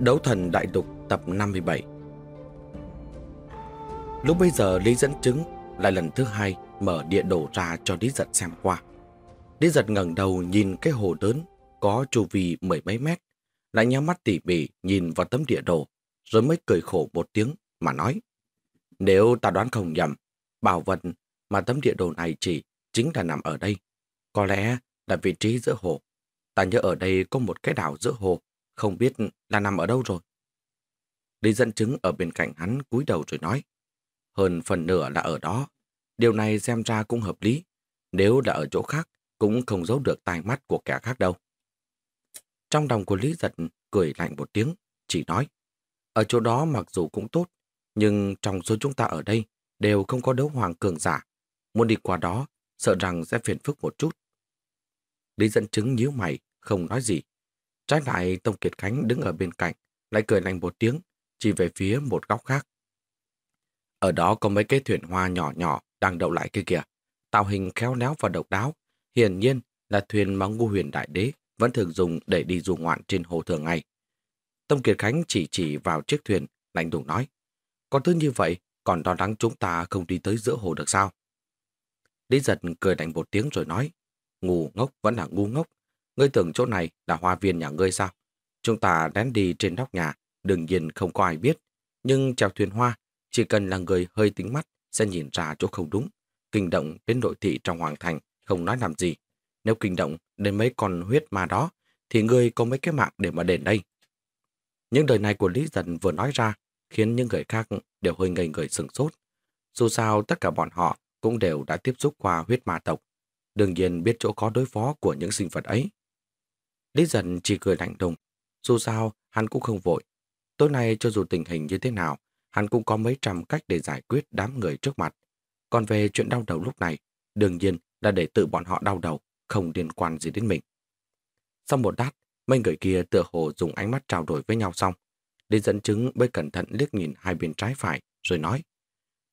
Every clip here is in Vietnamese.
Đấu thần đại lục tập 57 Lúc bây giờ Lý dẫn chứng lại lần thứ hai mở địa đồ ra cho Lý giật xem qua. Lý giật ngẩng đầu nhìn cái hồ lớn có chu vi mười mấy mét, lại nhắm mắt tỉ mỉ nhìn vào tấm địa đồ, rồi mới cười khổ một tiếng mà nói. Nếu ta đoán không nhầm, bảo vật mà tấm địa đồ này chỉ chính là nằm ở đây. Có lẽ là vị trí giữa hồ. Ta nhớ ở đây có một cái đảo giữa hồ, không biết là nằm ở đâu rồi. Lý dẫn chứng ở bên cạnh hắn cúi đầu rồi nói. Hơn phần nửa là ở đó. Điều này xem ra cũng hợp lý. Nếu là ở chỗ khác, cũng không giấu được tai mắt của kẻ khác đâu. Trong lòng của Lý giật cười lạnh một tiếng, chỉ nói. Ở chỗ đó mặc dù cũng tốt, nhưng trong số chúng ta ở đây đều không có đấu hoàng cường giả. Muốn đi qua đó, sợ rằng sẽ phiền phức một chút. Lý dẫn chứng nhíu mày, không nói gì. Trái lại Tông Kiệt Khánh đứng ở bên cạnh, lại cười lạnh một tiếng, chỉ về phía một góc khác. Ở đó có mấy cái thuyền hoa nhỏ nhỏ đang đậu lại kia kìa. Tạo hình khéo léo và độc đáo. Hiển nhiên là thuyền mà ngu huyền đại đế vẫn thường dùng để đi du ngoạn trên hồ thường ngày. Tông Kiệt Khánh chỉ chỉ vào chiếc thuyền, lạnh lùng nói. Còn thứ như vậy, còn đo đắng chúng ta không đi tới giữa hồ được sao? Lý giật cười lạnh một tiếng rồi nói. Ngu ngốc vẫn là ngu ngốc. Ngươi tưởng chỗ này là hoa viên nhà ngươi sao? Chúng ta lén đi trên nóc nhà, đương nhiên không có ai biết. Nhưng chèo thuyền hoa, chỉ cần là người hơi tính mắt sẽ nhìn ra chỗ không đúng. Kinh động đến nội thị trong hoàng thành, không nói làm gì. Nếu kinh động đến mấy con huyết ma đó, thì ngươi có mấy cái mạng để mà đền đây. Những lời này của Lý Dần vừa nói ra, khiến những người khác đều hơi ngây người sừng sốt. Dù sao, tất cả bọn họ cũng đều đã tiếp xúc qua huyết ma tộc. Đương nhiên biết chỗ có đối phó của những sinh vật ấy. Lý giận chỉ cười lạnh đùng. Dù sao, hắn cũng không vội. Tối nay cho dù tình hình như thế nào, hắn cũng có mấy trăm cách để giải quyết đám người trước mặt. Còn về chuyện đau đầu lúc này, đương nhiên là để tự bọn họ đau đầu, không liên quan gì đến mình. Sau một đát, mấy người kia tựa hồ dùng ánh mắt trao đổi với nhau xong. Lý dẫn chứng mới cẩn thận liếc nhìn hai bên trái phải, rồi nói.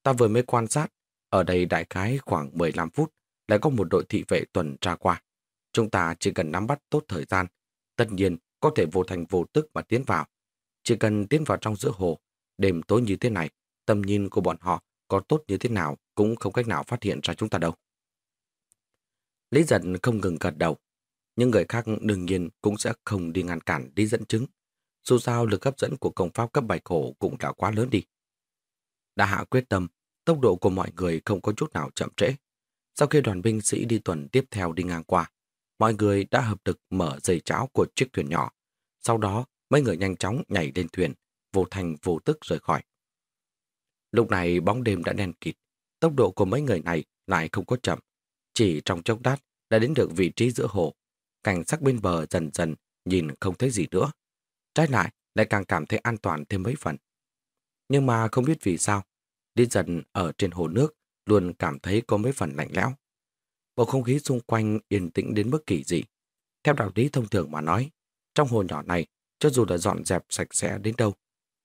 Ta vừa mới quan sát, ở đây đại khái khoảng 15 phút, lại có một đội thị vệ tuần tra qua. Chúng ta chỉ cần nắm bắt tốt thời gian, tất nhiên có thể vô thành vô tức mà tiến vào. Chỉ cần tiến vào trong giữa hồ, đêm tối như thế này, tầm nhìn của bọn họ có tốt như thế nào cũng không cách nào phát hiện ra chúng ta đâu. Lý giận không ngừng gật đầu. Nhưng người khác đương nhiên cũng sẽ không đi ngăn cản đi dẫn chứng. Dù sao lực hấp dẫn của công pháp cấp bài khổ cũng đã quá lớn đi. Đã hạ quyết tâm, tốc độ của mọi người không có chút nào chậm trễ. Sau khi đoàn binh sĩ đi tuần tiếp theo đi ngang qua, mọi người đã hợp lực mở dây cháo của chiếc thuyền nhỏ. Sau đó, mấy người nhanh chóng nhảy lên thuyền, vô thành vô tức rời khỏi. Lúc này bóng đêm đã đen kịt, tốc độ của mấy người này lại không có chậm. Chỉ trong chốc lát đã đến được vị trí giữa hồ. Cảnh sắc bên bờ dần dần nhìn không thấy gì nữa. Trái lại lại càng cảm thấy an toàn thêm mấy phần. Nhưng mà không biết vì sao, đi dần ở trên hồ nước luôn cảm thấy có mấy phần lạnh lẽo. Bầu không khí xung quanh yên tĩnh đến mức kỳ dị. Theo đạo lý thông thường mà nói, trong hồ nhỏ này, cho dù đã dọn dẹp sạch sẽ đến đâu,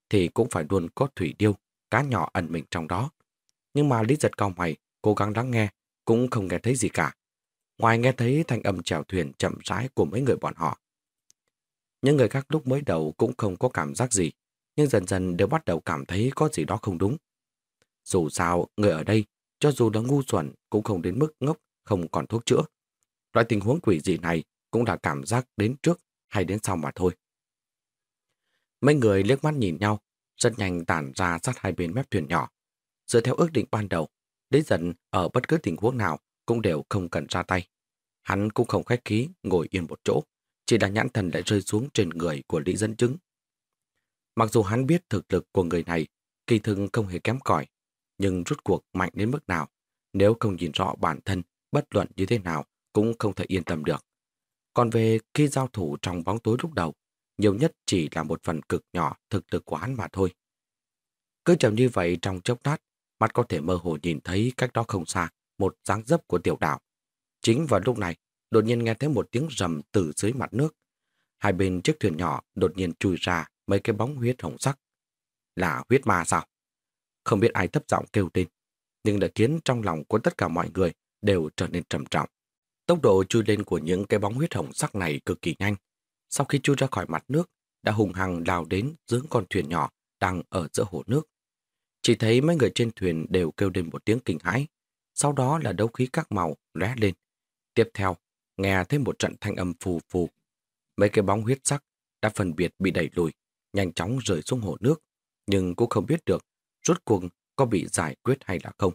thì cũng phải luôn có thủy điêu, cá nhỏ ẩn mình trong đó. Nhưng mà Lý giật cao mày, cố gắng lắng nghe, cũng không nghe thấy gì cả. Ngoài nghe thấy thanh âm chèo thuyền chậm rãi của mấy người bọn họ. Những người khác lúc mới đầu cũng không có cảm giác gì, nhưng dần dần đều bắt đầu cảm thấy có gì đó không đúng. Dù sao, người ở đây, cho dù đã ngu xuẩn, cũng không đến mức ngốc, không còn thuốc chữa. Loại tình huống quỷ dị này cũng là cảm giác đến trước hay đến sau mà thôi. Mấy người liếc mắt nhìn nhau, rất nhanh tản ra sát hai bên mép thuyền nhỏ. Dựa theo ước định ban đầu, Lý dần ở bất cứ tình huống nào cũng đều không cần ra tay. Hắn cũng không khách khí ngồi yên một chỗ, chỉ là nhãn thần lại rơi xuống trên người của Lý Dân Chứng. Mặc dù hắn biết thực lực của người này kỳ thực không hề kém cỏi, nhưng rút cuộc mạnh đến mức nào, nếu không nhìn rõ bản thân, bất luận như thế nào cũng không thể yên tâm được. Còn về khi giao thủ trong bóng tối lúc đầu, nhiều nhất chỉ là một phần cực nhỏ thực lực của hắn mà thôi. Cứ chậm như vậy trong chốc lát, mắt có thể mơ hồ nhìn thấy cách đó không xa, một dáng dấp của tiểu đảo. Chính vào lúc này, đột nhiên nghe thấy một tiếng rầm từ dưới mặt nước. Hai bên chiếc thuyền nhỏ đột nhiên chui ra mấy cái bóng huyết hồng sắc. Là huyết ma sao? Không biết ai thấp giọng kêu tên, nhưng đã khiến trong lòng của tất cả mọi người đều trở nên trầm trọng. Tốc độ chui lên của những cái bóng huyết hồng sắc này cực kỳ nhanh. Sau khi chui ra khỏi mặt nước, đã hùng hăng lao đến dưỡng con thuyền nhỏ đang ở giữa hồ nước. Chỉ thấy mấy người trên thuyền đều kêu lên một tiếng kinh hãi. Sau đó là đấu khí các màu lóe lên. Tiếp theo, nghe thêm một trận thanh âm phù phù. Mấy cái bóng huyết sắc đã phân biệt bị đẩy lùi, nhanh chóng rời xuống hồ nước, nhưng cũng không biết được rốt cuộc có bị giải quyết hay là không.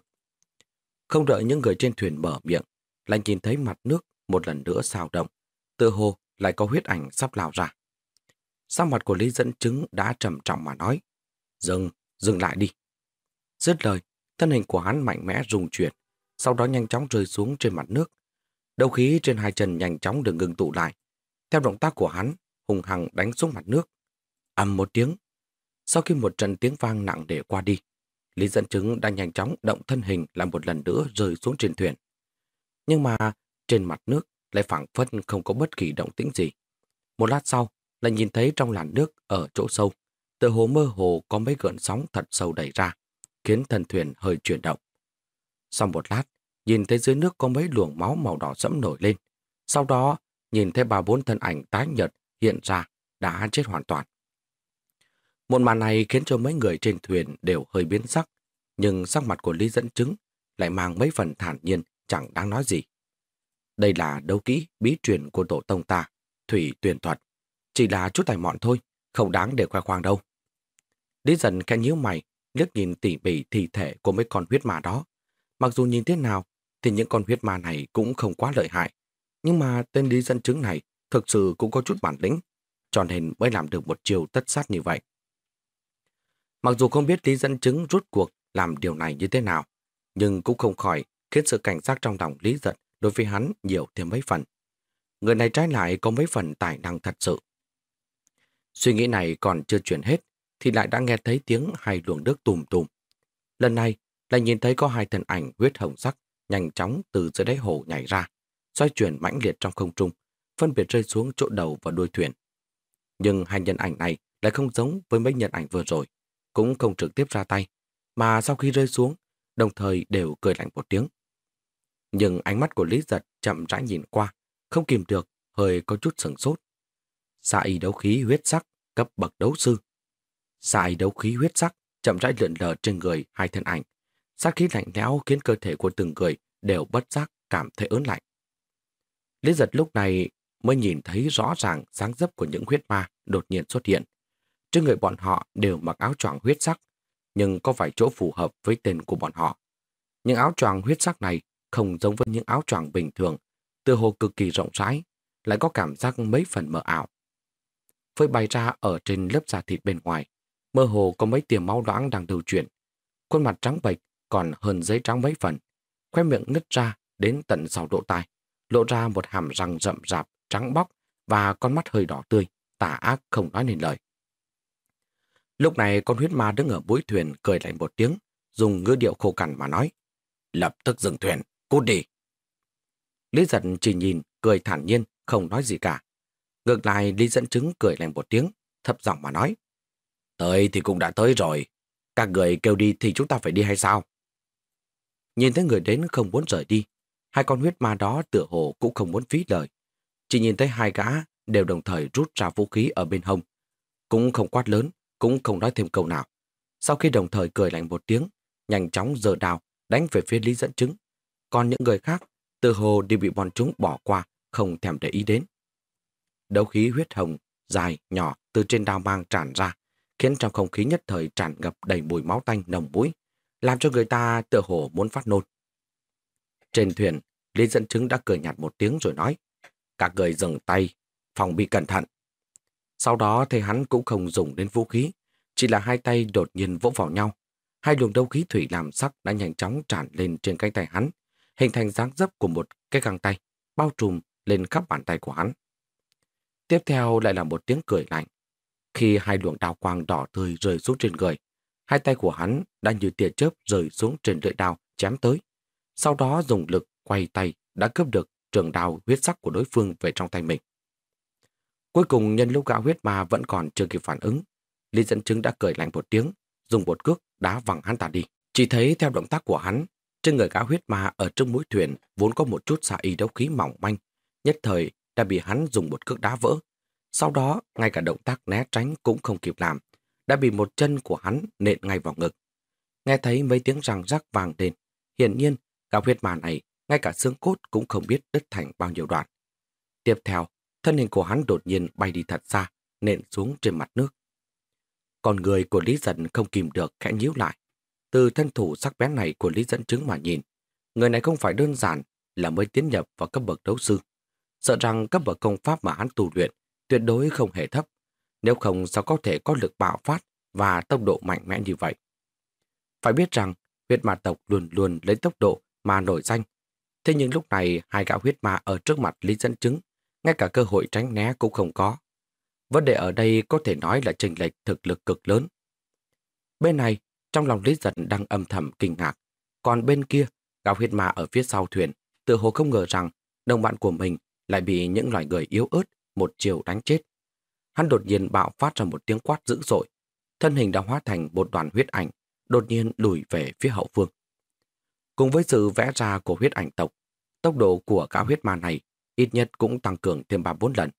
Không đợi những người trên thuyền mở miệng, lại nhìn thấy mặt nước một lần nữa xào động, tự hồ lại có huyết ảnh sắp lao ra. Sau mặt của Lý dẫn chứng đã trầm trọng mà nói, dừng, dừng lại đi. Dứt lời, thân hình của hắn mạnh mẽ rung chuyển, sau đó nhanh chóng rơi xuống trên mặt nước. Đầu khí trên hai chân nhanh chóng được ngừng tụ lại. Theo động tác của hắn, hùng hằng đánh xuống mặt nước. ầm một tiếng. Sau khi một trận tiếng vang nặng để qua đi, Lý dẫn chứng đang nhanh chóng động thân hình làm một lần nữa rơi xuống trên thuyền. Nhưng mà trên mặt nước lại phẳng phất không có bất kỳ động tĩnh gì. Một lát sau, lại nhìn thấy trong làn nước ở chỗ sâu, tựa hồ mơ hồ có mấy gợn sóng thật sâu đẩy ra, khiến thân thuyền hơi chuyển động. Sau một lát, nhìn thấy dưới nước có mấy luồng máu màu đỏ sẫm nổi lên. Sau đó, nhìn thấy ba bốn thân ảnh tái nhợt hiện ra, đã chết hoàn toàn. Một màn này khiến cho mấy người trên thuyền đều hơi biến sắc, nhưng sắc mặt của Lý dẫn chứng lại mang mấy phần thản nhiên, chẳng đáng nói gì. Đây là đấu kỹ bí truyền của tổ tông ta, thủy tuyển thuật. Chỉ là chút tài mọn thôi, không đáng để khoe khoang đâu. Lý dần khẽ nhíu mày, liếc nhìn tỉ mỉ thi thể của mấy con huyết ma đó. Mặc dù nhìn thế nào, thì những con huyết ma này cũng không quá lợi hại. Nhưng mà tên Lý dân chứng này thực sự cũng có chút bản lĩnh, cho nên mới làm được một chiều tất sát như vậy. Mặc dù không biết Lý dẫn chứng rút cuộc làm điều này như thế nào, nhưng cũng không khỏi khiến sự cảnh giác trong lòng Lý giận đối với hắn nhiều thêm mấy phần. Người này trái lại có mấy phần tài năng thật sự. Suy nghĩ này còn chưa chuyển hết, thì lại đã nghe thấy tiếng hai luồng nước tùm tùm. Lần này, lại nhìn thấy có hai thân ảnh huyết hồng sắc nhanh chóng từ dưới đáy hồ nhảy ra, xoay chuyển mãnh liệt trong không trung, phân biệt rơi xuống chỗ đầu và đuôi thuyền. Nhưng hai nhân ảnh này lại không giống với mấy nhân ảnh vừa rồi, cũng không trực tiếp ra tay, mà sau khi rơi xuống, đồng thời đều cười lạnh một tiếng. Nhưng ánh mắt của Lý Giật chậm rãi nhìn qua, không kìm được, hơi có chút sừng sốt. Xạ y đấu khí huyết sắc, cấp bậc đấu sư. Xạ y đấu khí huyết sắc, chậm rãi lượn lờ trên người hai thân ảnh. Sát khí lạnh lẽo khiến cơ thể của từng người đều bất giác cảm thấy ớn lạnh. Lý giật lúc này mới nhìn thấy rõ ràng dáng dấp của những huyết ma đột nhiên xuất hiện. Trên người bọn họ đều mặc áo choàng huyết sắc, nhưng có vài chỗ phù hợp với tên của bọn họ. Những áo choàng huyết sắc này không giống với những áo choàng bình thường, từ hồ cực kỳ rộng rãi, lại có cảm giác mấy phần mờ ảo. Phơi bày ra ở trên lớp da thịt bên ngoài, mơ hồ có mấy tiềm máu loãng đang đầu chuyển. Khuôn mặt trắng bệch còn hơn giấy trắng mấy phần, khoe miệng nứt ra đến tận sau độ tai, lộ ra một hàm răng rậm rạp, trắng bóc và con mắt hơi đỏ tươi, tà ác không nói nên lời. Lúc này con huyết ma đứng ở mũi thuyền cười lạnh một tiếng, dùng ngữ điệu khô cằn mà nói. Lập tức dừng thuyền, cút đi. Lý giận chỉ nhìn, cười thản nhiên, không nói gì cả. Ngược lại, Lý dẫn chứng cười lạnh một tiếng, thấp giọng mà nói. Tới thì cũng đã tới rồi. Các người kêu đi thì chúng ta phải đi hay sao? Nhìn thấy người đến không muốn rời đi, hai con huyết ma đó tựa hồ cũng không muốn phí lời. Chỉ nhìn thấy hai gã đều đồng thời rút ra vũ khí ở bên hông. Cũng không quát lớn, cũng không nói thêm câu nào. Sau khi đồng thời cười lạnh một tiếng, nhanh chóng giơ đào đánh về phía Lý dẫn chứng. Còn những người khác, từ hồ đi bị bọn chúng bỏ qua, không thèm để ý đến. Đấu khí huyết hồng, dài, nhỏ từ trên đao mang tràn ra, khiến trong không khí nhất thời tràn ngập đầy mùi máu tanh nồng mũi, làm cho người ta tựa hồ muốn phát nôn. Trên thuyền, Lý dẫn chứng đã cười nhạt một tiếng rồi nói, các người dừng tay, phòng bị cẩn thận. Sau đó thì hắn cũng không dùng đến vũ khí, chỉ là hai tay đột nhiên vỗ vào nhau. Hai luồng đấu khí thủy làm sắc đã nhanh chóng tràn lên trên cánh tay hắn, hình thành dáng dấp của một cái găng tay, bao trùm lên khắp bàn tay của hắn. Tiếp theo lại là một tiếng cười lạnh. Khi hai luồng đao quang đỏ tươi rơi xuống trên người, hai tay của hắn đã như tia chớp rơi xuống trên lưỡi đao, chém tới. Sau đó dùng lực quay tay đã cướp được trường đao huyết sắc của đối phương về trong tay mình. Cuối cùng nhân lúc gã huyết ma vẫn còn chưa kịp phản ứng, Lý dẫn chứng đã cười lạnh một tiếng, dùng một cước đá văng hắn ta đi. Chỉ thấy theo động tác của hắn, trên người gã huyết ma ở trong mũi thuyền vốn có một chút xạ y đấu khí mỏng manh, nhất thời đã bị hắn dùng một cước đá vỡ. Sau đó, ngay cả động tác né tránh cũng không kịp làm, đã bị một chân của hắn nện ngay vào ngực. Nghe thấy mấy tiếng răng rắc vàng lên, hiển nhiên, gã huyết ma này, ngay cả xương cốt cũng không biết đứt thành bao nhiêu đoạn. Tiếp theo, thân hình của hắn đột nhiên bay đi thật xa, nện xuống trên mặt nước. Còn người của Lý Dân không kìm được khẽ nhíu lại. Từ thân thủ sắc bén này của Lý Dẫn Chứng mà nhìn, người này không phải đơn giản là mới tiến nhập vào cấp bậc đấu sư. Sợ rằng cấp bậc công pháp mà hắn tu luyện tuyệt đối không hề thấp. Nếu không sao có thể có lực bạo phát và tốc độ mạnh mẽ như vậy. Phải biết rằng huyết ma tộc luôn luôn lấy tốc độ mà nổi danh. Thế nhưng lúc này hai gã huyết ma ở trước mặt Lý Dẫn Chứng, ngay cả cơ hội tránh né cũng không có. Vấn đề ở đây có thể nói là trình lệch thực lực cực lớn. Bên này, trong lòng Lý Giật đang âm thầm kinh ngạc. Còn bên kia, gạo huyết ma ở phía sau thuyền, tự hồ không ngờ rằng đồng bạn của mình lại bị những loài người yếu ớt một chiều đánh chết. Hắn đột nhiên bạo phát ra một tiếng quát dữ dội. Thân hình đã hóa thành một đoàn huyết ảnh, đột nhiên lùi về phía hậu phương. Cùng với sự vẽ ra của huyết ảnh tộc, tốc độ của cả huyết ma này ít nhất cũng tăng cường thêm 3-4 lần.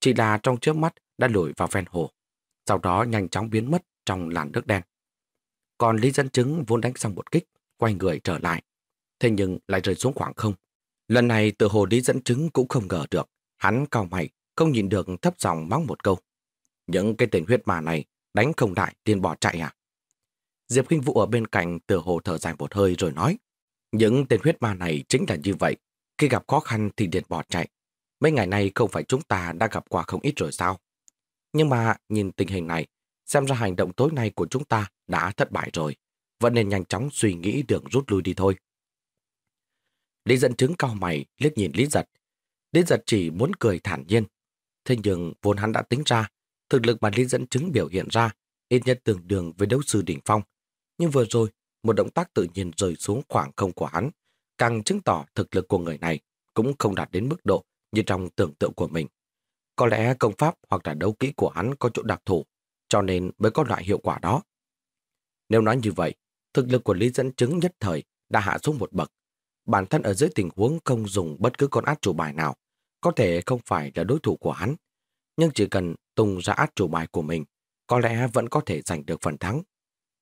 Chỉ là trong trước mắt đã lùi vào ven hồ, sau đó nhanh chóng biến mất trong làn nước đen. Còn Lý Dân Chứng vốn đánh xong một kích, quay người trở lại. Thế nhưng lại rơi xuống khoảng không. Lần này tự hồ Lý Dẫn Chứng cũng không ngờ được. Hắn cao mày, không nhìn được thấp giọng mắng một câu. Những cái tên huyết mà này đánh không đại tiền bỏ chạy à? Diệp Kinh Vũ ở bên cạnh tự hồ thở dài một hơi rồi nói. Những tên huyết ma này chính là như vậy. Khi gặp khó khăn thì điện bỏ chạy. Mấy ngày nay không phải chúng ta đã gặp qua không ít rồi sao? Nhưng mà nhìn tình hình này, xem ra hành động tối nay của chúng ta đã thất bại rồi, vẫn nên nhanh chóng suy nghĩ đường rút lui đi thôi. Lý dẫn chứng cao mày, liếc nhìn Lý giật. Lý giật chỉ muốn cười thản nhiên. Thế nhưng vốn hắn đã tính ra, thực lực mà Lý dẫn chứng biểu hiện ra ít nhất tương đương với đấu sư đỉnh phong. Nhưng vừa rồi, một động tác tự nhiên rơi xuống khoảng không của hắn, càng chứng tỏ thực lực của người này cũng không đạt đến mức độ như trong tưởng tượng của mình. Có lẽ công pháp hoặc là đấu kỹ của hắn có chỗ đặc thù, cho nên mới có loại hiệu quả đó. Nếu nói như vậy, thực lực của Lý dẫn chứng nhất thời đã hạ xuống một bậc. Bản thân ở dưới tình huống không dùng bất cứ con át chủ bài nào, có thể không phải là đối thủ của hắn. Nhưng chỉ cần tung ra át chủ bài của mình, có lẽ vẫn có thể giành được phần thắng.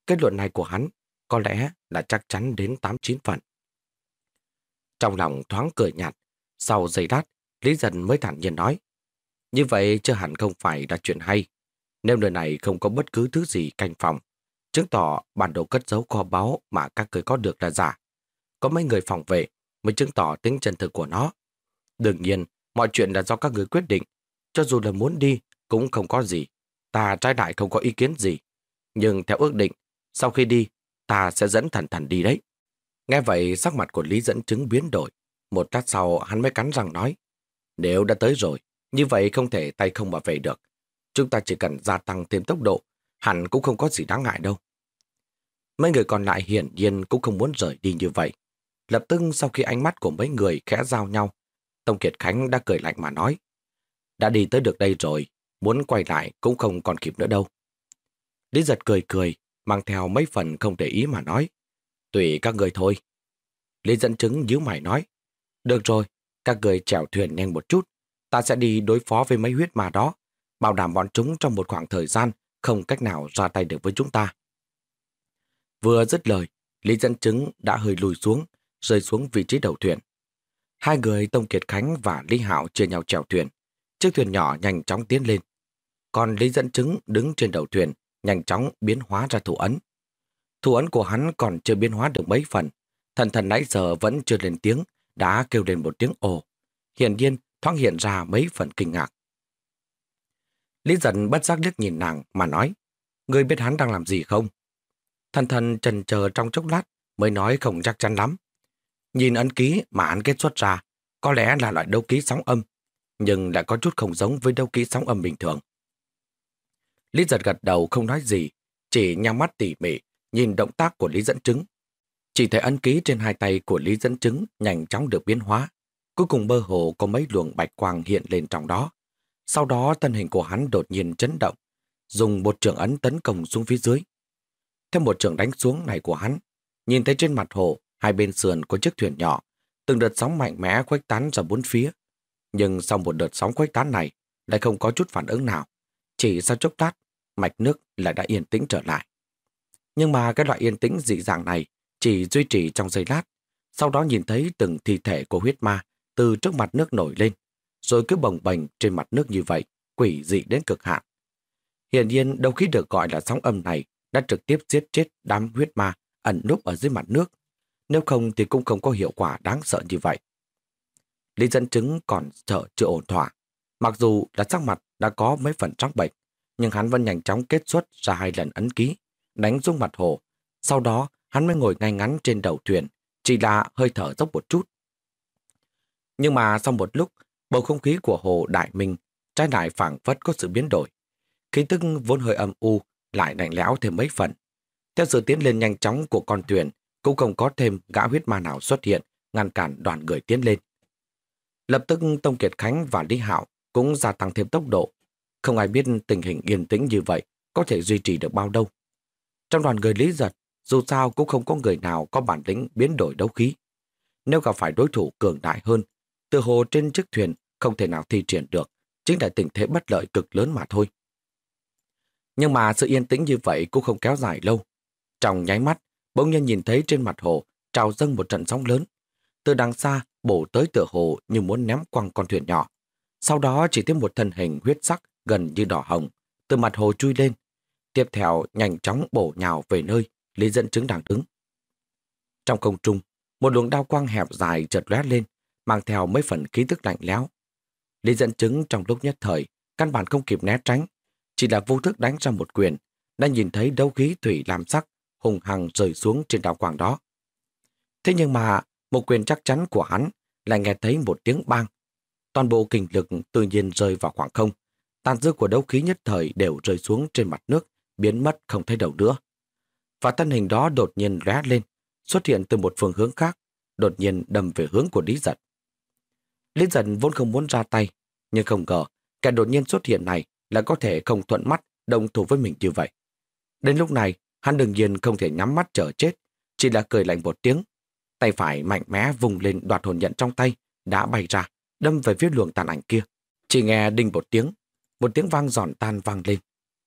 Kết luận này của hắn có lẽ là chắc chắn đến 8-9 phần. Trong lòng thoáng cười nhạt, sau giây đát, Lý Dân mới thản nhiên nói. Như vậy chưa hẳn không phải là chuyện hay. Nếu nơi này không có bất cứ thứ gì canh phòng, chứng tỏ bản đồ cất giấu kho báu mà các người có được là giả. Có mấy người phòng vệ mới chứng tỏ tính chân thực của nó. Đương nhiên, mọi chuyện là do các người quyết định. Cho dù là muốn đi, cũng không có gì. Ta trai đại không có ý kiến gì. Nhưng theo ước định, sau khi đi, ta sẽ dẫn thần thần đi đấy. Nghe vậy, sắc mặt của Lý dẫn chứng biến đổi. Một lát sau, hắn mới cắn răng nói. Nếu đã tới rồi, như vậy không thể tay không mà về được. Chúng ta chỉ cần gia tăng thêm tốc độ hẳn cũng không có gì đáng ngại đâu. Mấy người còn lại hiển nhiên cũng không muốn rời đi như vậy. Lập tức sau khi ánh mắt của mấy người khẽ giao nhau, Tông Kiệt Khánh đã cười lạnh mà nói. Đã đi tới được đây rồi, muốn quay lại cũng không còn kịp nữa đâu. Lý giật cười cười, mang theo mấy phần không để ý mà nói. Tùy các người thôi. Lý dẫn chứng nhíu mày nói. Được rồi, các người chèo thuyền nhanh một chút. Ta sẽ đi đối phó với mấy huyết ma đó, bảo đảm bọn chúng trong một khoảng thời gian không cách nào ra tay được với chúng ta. Vừa dứt lời, Lý dẫn chứng đã hơi lùi xuống, rơi xuống vị trí đầu thuyền. Hai người Tông Kiệt Khánh và Lý Hạo chia nhau chèo thuyền. Chiếc thuyền nhỏ nhanh chóng tiến lên. Còn Lý dẫn chứng đứng trên đầu thuyền, nhanh chóng biến hóa ra thủ ấn. Thủ ấn của hắn còn chưa biến hóa được mấy phần. Thần thần nãy giờ vẫn chưa lên tiếng, đã kêu lên một tiếng ồ. Hiển nhiên thoáng hiện ra mấy phần kinh ngạc. Lý giận bất giác liếc nhìn nàng mà nói, ngươi biết hắn đang làm gì không? Thần thần trần chờ trong chốc lát mới nói không chắc chắn lắm. Nhìn ấn ký mà hắn kết xuất ra, có lẽ là loại đấu ký sóng âm. nhưng lại có chút không giống với đấu ký sóng âm bình thường. Lý giật gật đầu không nói gì, chỉ nhắm mắt tỉ mỉ, nhìn động tác của Lý dẫn chứng. Chỉ thấy ấn ký trên hai tay của Lý dẫn chứng nhanh chóng được biến hóa. Cuối cùng mơ hồ có mấy luồng bạch quang hiện lên trong đó. Sau đó thân hình của hắn đột nhiên chấn động, dùng một trường ấn tấn công xuống phía dưới. Theo một trường đánh xuống này của hắn, nhìn thấy trên mặt hồ, hai bên sườn có chiếc thuyền nhỏ, từng đợt sóng mạnh mẽ khuếch tán ra bốn phía. Nhưng sau một đợt sóng khuếch tán này, lại không có chút phản ứng nào. Chỉ sau chốc lát, mạch nước lại đã yên tĩnh trở lại. Nhưng mà cái loại yên tĩnh dị dạng này chỉ duy trì trong giây lát, sau đó nhìn thấy từng thi thể của huyết ma từ trước mặt nước nổi lên, rồi cứ bồng bềnh trên mặt nước như vậy, quỷ dị đến cực hạn. Hiển nhiên, đâu khí được gọi là sóng âm này đã trực tiếp giết chết đám huyết ma ẩn núp ở dưới mặt nước. Nếu không thì cũng không có hiệu quả đáng sợ như vậy. Lý dân chứng còn sợ chưa ổn thỏa. Mặc dù là sắc mặt đã có mấy phần trắng bệnh, nhưng hắn vẫn nhanh chóng kết xuất ra hai lần ấn ký, đánh xuống mặt hồ. Sau đó, hắn mới ngồi ngay ngắn trên đầu thuyền, chỉ là hơi thở dốc một chút. Nhưng mà sau một lúc, bầu không khí của hồ Đại Minh trái lại phảng phất có sự biến đổi. Khí tức vốn hơi âm u lại lạnh lẽo thêm mấy phần. Theo sự tiến lên nhanh chóng của con thuyền, cũng không có thêm gã huyết ma nào xuất hiện ngăn cản đoàn người tiến lên. Lập tức Tông Kiệt Khánh và Lý Hạo cũng gia tăng thêm tốc độ. Không ai biết tình hình yên tĩnh như vậy có thể duy trì được bao lâu. Trong đoàn người Lý Giật, dù sao cũng không có người nào có bản lĩnh biến đổi đấu khí. Nếu gặp phải đối thủ cường đại hơn, từ hồ trên chiếc thuyền không thể nào thi triển được, chính là tình thế bất lợi cực lớn mà thôi. Nhưng mà sự yên tĩnh như vậy cũng không kéo dài lâu. Trong nháy mắt, bỗng nhiên nhìn thấy trên mặt hồ trào dâng một trận sóng lớn. Từ đằng xa, bổ tới tựa hồ như muốn ném quăng con thuyền nhỏ. Sau đó chỉ thêm một thân hình huyết sắc gần như đỏ hồng, từ mặt hồ chui lên. Tiếp theo nhanh chóng bổ nhào về nơi Lý dẫn chứng đang đứng. Trong không trung, một luồng đao quang hẹp dài chợt lóe lên, mang theo mấy phần khí tức lạnh lẽo. Lý dẫn chứng trong lúc nhất thời, căn bản không kịp né tránh, chỉ là vô thức đánh ra một quyền, đã nhìn thấy đấu khí thủy làm sắc, hùng hằng rơi xuống trên đao quang đó. Thế nhưng mà, một quyền chắc chắn của hắn lại nghe thấy một tiếng bang. Toàn bộ kinh lực tự nhiên rơi vào khoảng không. Tàn dư của đấu khí nhất thời đều rơi xuống trên mặt nước, biến mất không thấy đầu nữa. Và thân hình đó đột nhiên lóe lên, xuất hiện từ một phương hướng khác, đột nhiên đâm về hướng của Lý Giật. Lý Giật vốn không muốn ra tay, nhưng không ngờ, kẻ đột nhiên xuất hiện này lại có thể không thuận mắt đồng thủ với mình như vậy. Đến lúc này, hắn đương nhiên không thể nhắm mắt chờ chết, chỉ là cười lạnh một tiếng. Tay phải mạnh mẽ vùng lên đoạt hồn nhận trong tay, đã bay ra, đâm về phía luồng tàn ảnh kia. Chỉ nghe đinh một tiếng, một tiếng vang giòn tan vang lên.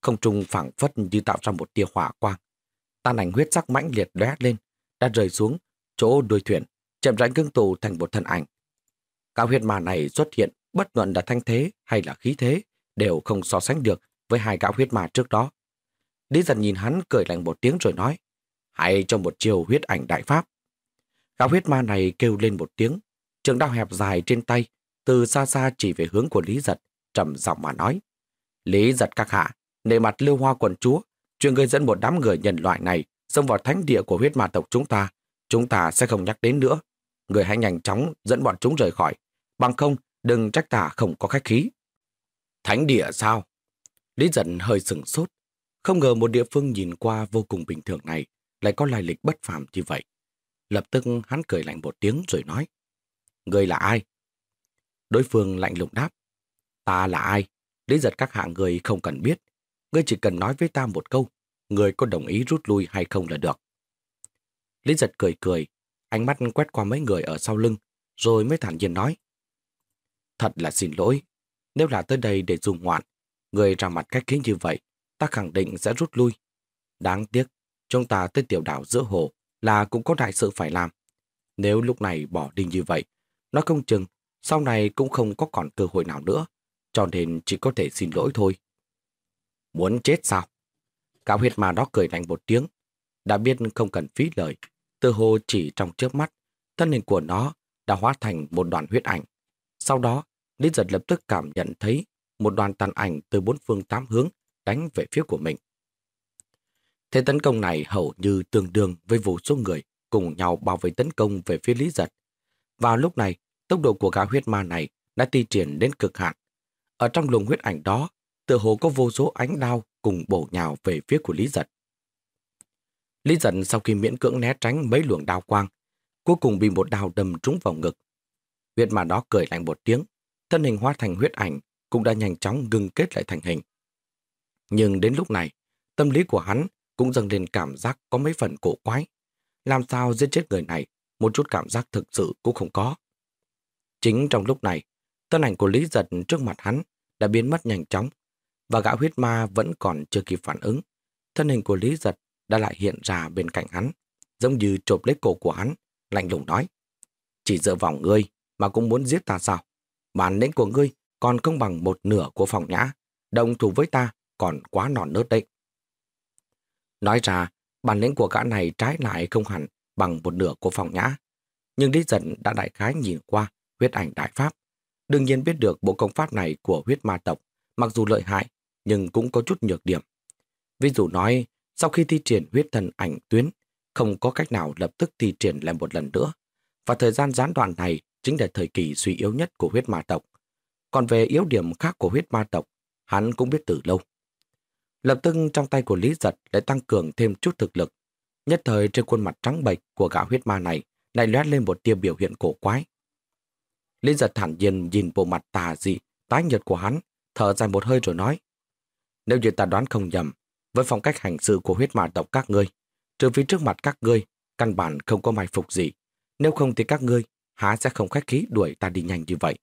Không trung phảng phất như tạo ra một tia hỏa quang. Tàn ảnh huyết sắc mãnh liệt lóe lên, đã rơi xuống chỗ đuôi thuyền, chậm rãi ngưng tụ thành một thân ảnh. Cao huyết mà này xuất hiện bất luận là thanh thế hay là khí thế, đều không so sánh được với hai gã huyết ma trước đó. Lý dần nhìn hắn cười lạnh một tiếng rồi nói, hãy cho một chiều huyết ảnh đại pháp. Gã huyết ma này kêu lên một tiếng, trường đao hẹp dài trên tay, từ xa xa chỉ về hướng của Lý giật, trầm giọng mà nói. Lý giật các hạ, nề mặt lưu hoa quần chúa, chuyện người dẫn một đám người nhân loại này xông vào thánh địa của huyết ma tộc chúng ta, chúng ta sẽ không nhắc đến nữa. Người hãy nhanh chóng dẫn bọn chúng rời khỏi, bằng không đừng trách ta không có khách khí. Thánh địa sao? Lý giận hơi sừng sốt. Không ngờ một địa phương nhìn qua vô cùng bình thường này lại có lai lịch bất phàm như vậy. Lập tức hắn cười lạnh một tiếng rồi nói. Người là ai? Đối phương lạnh lùng đáp. Ta là ai? Lý giật các hạng người không cần biết. Ngươi chỉ cần nói với ta một câu. Người có đồng ý rút lui hay không là được. Lý giật cười cười. Ánh mắt quét qua mấy người ở sau lưng. Rồi mới thản nhiên nói. Thật là xin lỗi. Nếu là tới đây để dùng ngoạn, người ra mặt cách khiến như vậy, ta khẳng định sẽ rút lui. Đáng tiếc, chúng ta tới tiểu đảo giữa hồ là cũng có đại sự phải làm. Nếu lúc này bỏ đi như vậy, nó không chừng, sau này cũng không có còn cơ hội nào nữa, cho nên chỉ có thể xin lỗi thôi. Muốn chết sao? Cao huyết ma đó cười lạnh một tiếng, đã biết không cần phí lời, từ hồ chỉ trong trước mắt, thân hình của nó đã hóa thành một đoàn huyết ảnh. Sau đó, Lý giật lập tức cảm nhận thấy một đoàn tàn ảnh từ bốn phương tám hướng đánh về phía của mình. Thế tấn công này hầu như tương đương với vô số người cùng nhau bao vây tấn công về phía Lý giật. Vào lúc này, tốc độ của gã huyết ma này đã ti triển đến cực hạn. Ở trong luồng huyết ảnh đó, tựa hồ có vô số ánh đao cùng bổ nhào về phía của Lý Giật. Lý Giật sau khi miễn cưỡng né tránh mấy luồng đao quang, cuối cùng bị một đao đâm trúng vào ngực. Huyết mà đó cười lạnh một tiếng, thân hình hóa thành huyết ảnh cũng đã nhanh chóng ngưng kết lại thành hình. Nhưng đến lúc này, tâm lý của hắn cũng dâng lên cảm giác có mấy phần cổ quái. Làm sao giết chết người này, một chút cảm giác thực sự cũng không có. Chính trong lúc này, thân ảnh của Lý Giật trước mặt hắn đã biến mất nhanh chóng, và gã huyết ma vẫn còn chưa kịp phản ứng. Thân hình của Lý Giật đã lại hiện ra bên cạnh hắn, giống như chộp lấy cổ của hắn, lạnh lùng nói. Chỉ dựa vào ngươi mà cũng muốn giết ta sao? Bản lĩnh của ngươi còn không bằng một nửa của phòng nhã, đồng thủ với ta còn quá nòn nớt đấy. Nói ra, bản lĩnh của gã này trái lại không hẳn bằng một nửa của phòng nhã. Nhưng Lý Giật đã đại khái nhìn qua huyết ảnh đại pháp. Đương nhiên biết được bộ công pháp này của huyết ma tộc, mặc dù lợi hại, nhưng cũng có chút nhược điểm. Ví dụ nói, sau khi thi triển huyết thần ảnh tuyến, không có cách nào lập tức thi triển lại một lần nữa. Và thời gian gián đoạn này chính là thời kỳ suy yếu nhất của huyết ma tộc. Còn về yếu điểm khác của huyết ma tộc, hắn cũng biết từ lâu. Lập tức trong tay của Lý Giật lại tăng cường thêm chút thực lực. Nhất thời trên khuôn mặt trắng bệch của gã huyết ma này lại lóe lên một tia biểu hiện cổ quái. Lý Giật thản nhiên nhìn bộ mặt tà dị, tái nhật của hắn, thở dài một hơi rồi nói. Nếu như ta đoán không nhầm, với phong cách hành sự của huyết ma tộc các ngươi, trừ phía trước mặt các ngươi, căn bản không có mai phục gì. Nếu không thì các ngươi, há sẽ không khách khí đuổi ta đi nhanh như vậy.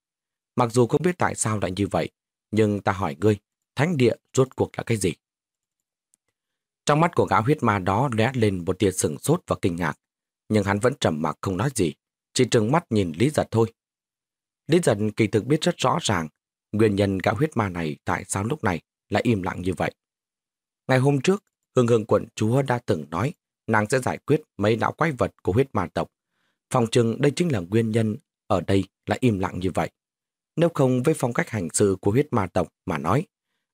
Mặc dù không biết tại sao lại như vậy, nhưng ta hỏi ngươi, thánh địa rốt cuộc là cái gì? Trong mắt của gã huyết ma đó lóe lên một tia sừng sốt và kinh ngạc, nhưng hắn vẫn trầm mặc không nói gì, chỉ trừng mắt nhìn Lý Giật thôi. Lý Giật kỳ thực biết rất rõ ràng nguyên nhân gã huyết ma này tại sao lúc này lại im lặng như vậy. Ngày hôm trước, Hương Hương quận chúa đã từng nói nàng sẽ giải quyết mấy đạo quái vật của huyết ma tộc. Phòng trừng đây chính là nguyên nhân ở đây lại im lặng như vậy. Nếu không với phong cách hành sự của huyết ma tộc mà nói,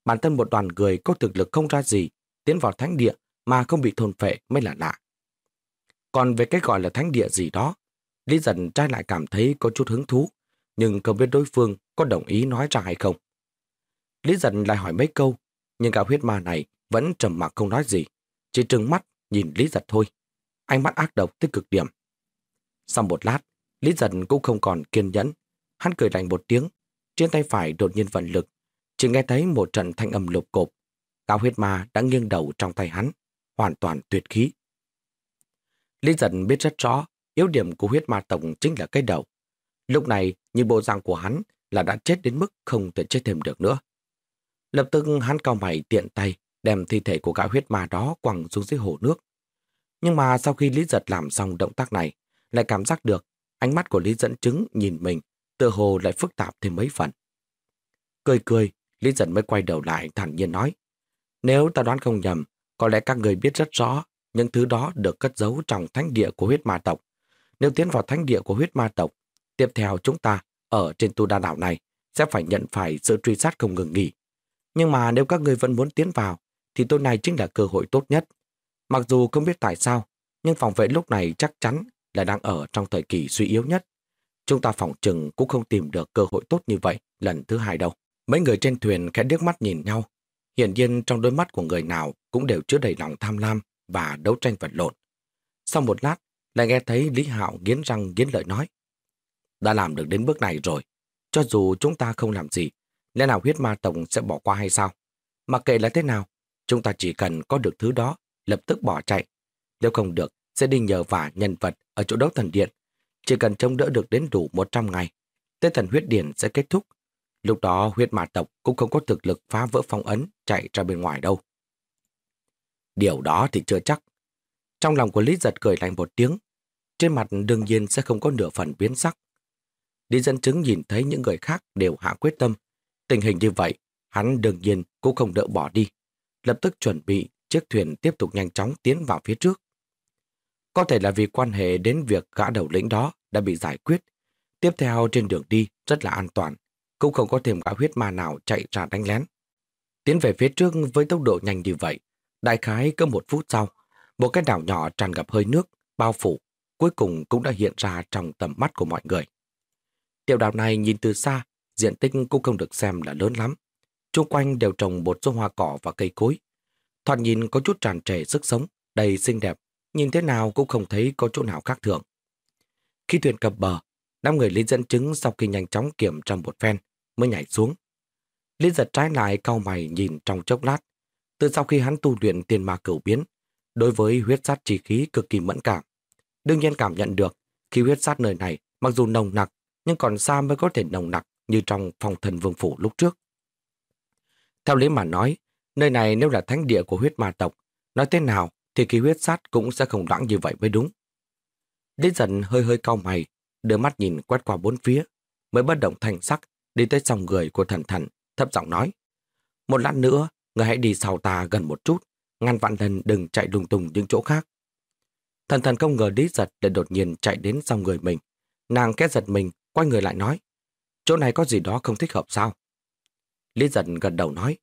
bản thân một đoàn người có thực lực không ra gì tiến vào thánh địa mà không bị thôn phệ mới là lạ. Còn về cái gọi là thánh địa gì đó, Lý dần trai lại cảm thấy có chút hứng thú, nhưng không biết đối phương có đồng ý nói ra hay không. Lý dần lại hỏi mấy câu, nhưng gã huyết ma này vẫn trầm mặc không nói gì, chỉ trừng mắt nhìn Lý giật thôi. Ánh mắt ác độc tới cực điểm. Sau một lát, Lý giật cũng không còn kiên nhẫn. Hắn cười lạnh một tiếng, trên tay phải đột nhiên vận lực, chỉ nghe thấy một trận thanh âm lục cộp. Cao huyết ma đã nghiêng đầu trong tay hắn, hoàn toàn tuyệt khí. Lý giật biết rất rõ, yếu điểm của huyết ma tổng chính là cái đầu. Lúc này, nhìn bộ dạng của hắn là đã chết đến mức không thể chết thêm được nữa. Lập tức hắn cao mày tiện tay, đem thi thể của gã huyết ma đó quẳng xuống dưới hồ nước. Nhưng mà sau khi Lý Giật làm xong động tác này, lại cảm giác được ánh mắt của Lý Dẫn Chứng nhìn mình, tựa hồ lại phức tạp thêm mấy phần. Cười cười, Lý Dẫn mới quay đầu lại thản nhiên nói, nếu ta đoán không nhầm, có lẽ các người biết rất rõ những thứ đó được cất giấu trong thánh địa của huyết ma tộc. Nếu tiến vào thánh địa của huyết ma tộc, tiếp theo chúng ta ở trên tu đa đảo này sẽ phải nhận phải sự truy sát không ngừng nghỉ. Nhưng mà nếu các người vẫn muốn tiến vào, thì tôi này chính là cơ hội tốt nhất. Mặc dù không biết tại sao, nhưng phòng vệ lúc này chắc chắn là đang ở trong thời kỳ suy yếu nhất. Chúng ta phòng chừng cũng không tìm được cơ hội tốt như vậy lần thứ hai đâu. Mấy người trên thuyền khẽ điếc mắt nhìn nhau. Hiển nhiên trong đôi mắt của người nào cũng đều chứa đầy lòng tham lam và đấu tranh vật lộn. Sau một lát, lại nghe thấy Lý Hạo nghiến răng nghiến lợi nói. Đã làm được đến bước này rồi. Cho dù chúng ta không làm gì, lẽ nào huyết ma tổng sẽ bỏ qua hay sao? mà kệ là thế nào, Chúng ta chỉ cần có được thứ đó, lập tức bỏ chạy. Nếu không được, sẽ đi nhờ vả nhân vật ở chỗ đấu thần điện. Chỉ cần trông đỡ được đến đủ 100 ngày, tên thần huyết điển sẽ kết thúc. Lúc đó huyết ma tộc cũng không có thực lực phá vỡ phong ấn chạy ra bên ngoài đâu. Điều đó thì chưa chắc. Trong lòng của Lý Giật cười lạnh một tiếng, trên mặt đương nhiên sẽ không có nửa phần biến sắc. đi dân chứng nhìn thấy những người khác đều hạ quyết tâm. Tình hình như vậy, hắn đương nhiên cũng không đỡ bỏ đi lập tức chuẩn bị chiếc thuyền tiếp tục nhanh chóng tiến vào phía trước. Có thể là vì quan hệ đến việc gã đầu lĩnh đó đã bị giải quyết. Tiếp theo trên đường đi rất là an toàn, cũng không có thêm gã huyết ma nào chạy ra đánh lén. Tiến về phía trước với tốc độ nhanh như vậy, đại khái cứ một phút sau, một cái đảo nhỏ tràn ngập hơi nước, bao phủ, cuối cùng cũng đã hiện ra trong tầm mắt của mọi người. Tiểu đảo này nhìn từ xa, diện tích cũng không được xem là lớn lắm. Trung quanh đều trồng một số hoa cỏ và cây cối. Thoạt nhìn có chút tràn trề sức sống, đầy xinh đẹp, nhìn thế nào cũng không thấy có chỗ nào khác thường. Khi thuyền cập bờ, năm người Lý dẫn chứng sau khi nhanh chóng kiểm tra một phen mới nhảy xuống. Lý giật trái lại cau mày nhìn trong chốc lát. Từ sau khi hắn tu luyện tiền ma cửu biến, đối với huyết sát chi khí cực kỳ mẫn cảm. Đương nhiên cảm nhận được khi huyết sát nơi này mặc dù nồng nặc nhưng còn xa mới có thể nồng nặc như trong phòng thần vương phủ lúc trước. Theo lý mà nói, nơi này nếu là thánh địa của huyết ma tộc, nói thế nào thì kỳ huyết sát cũng sẽ không lãng như vậy mới đúng. Lý dần hơi hơi cau mày, đưa mắt nhìn quét qua bốn phía, mới bất động thành sắc, đi tới dòng người của thần thần, thấp giọng nói. Một lát nữa, người hãy đi sau ta gần một chút, ngăn vạn lần đừng chạy lung tung những chỗ khác. Thần thần không ngờ Lý giật để đột nhiên chạy đến sau người mình. Nàng két giật mình, quay người lại nói. Chỗ này có gì đó không thích hợp sao? Lý giật gần đầu nói.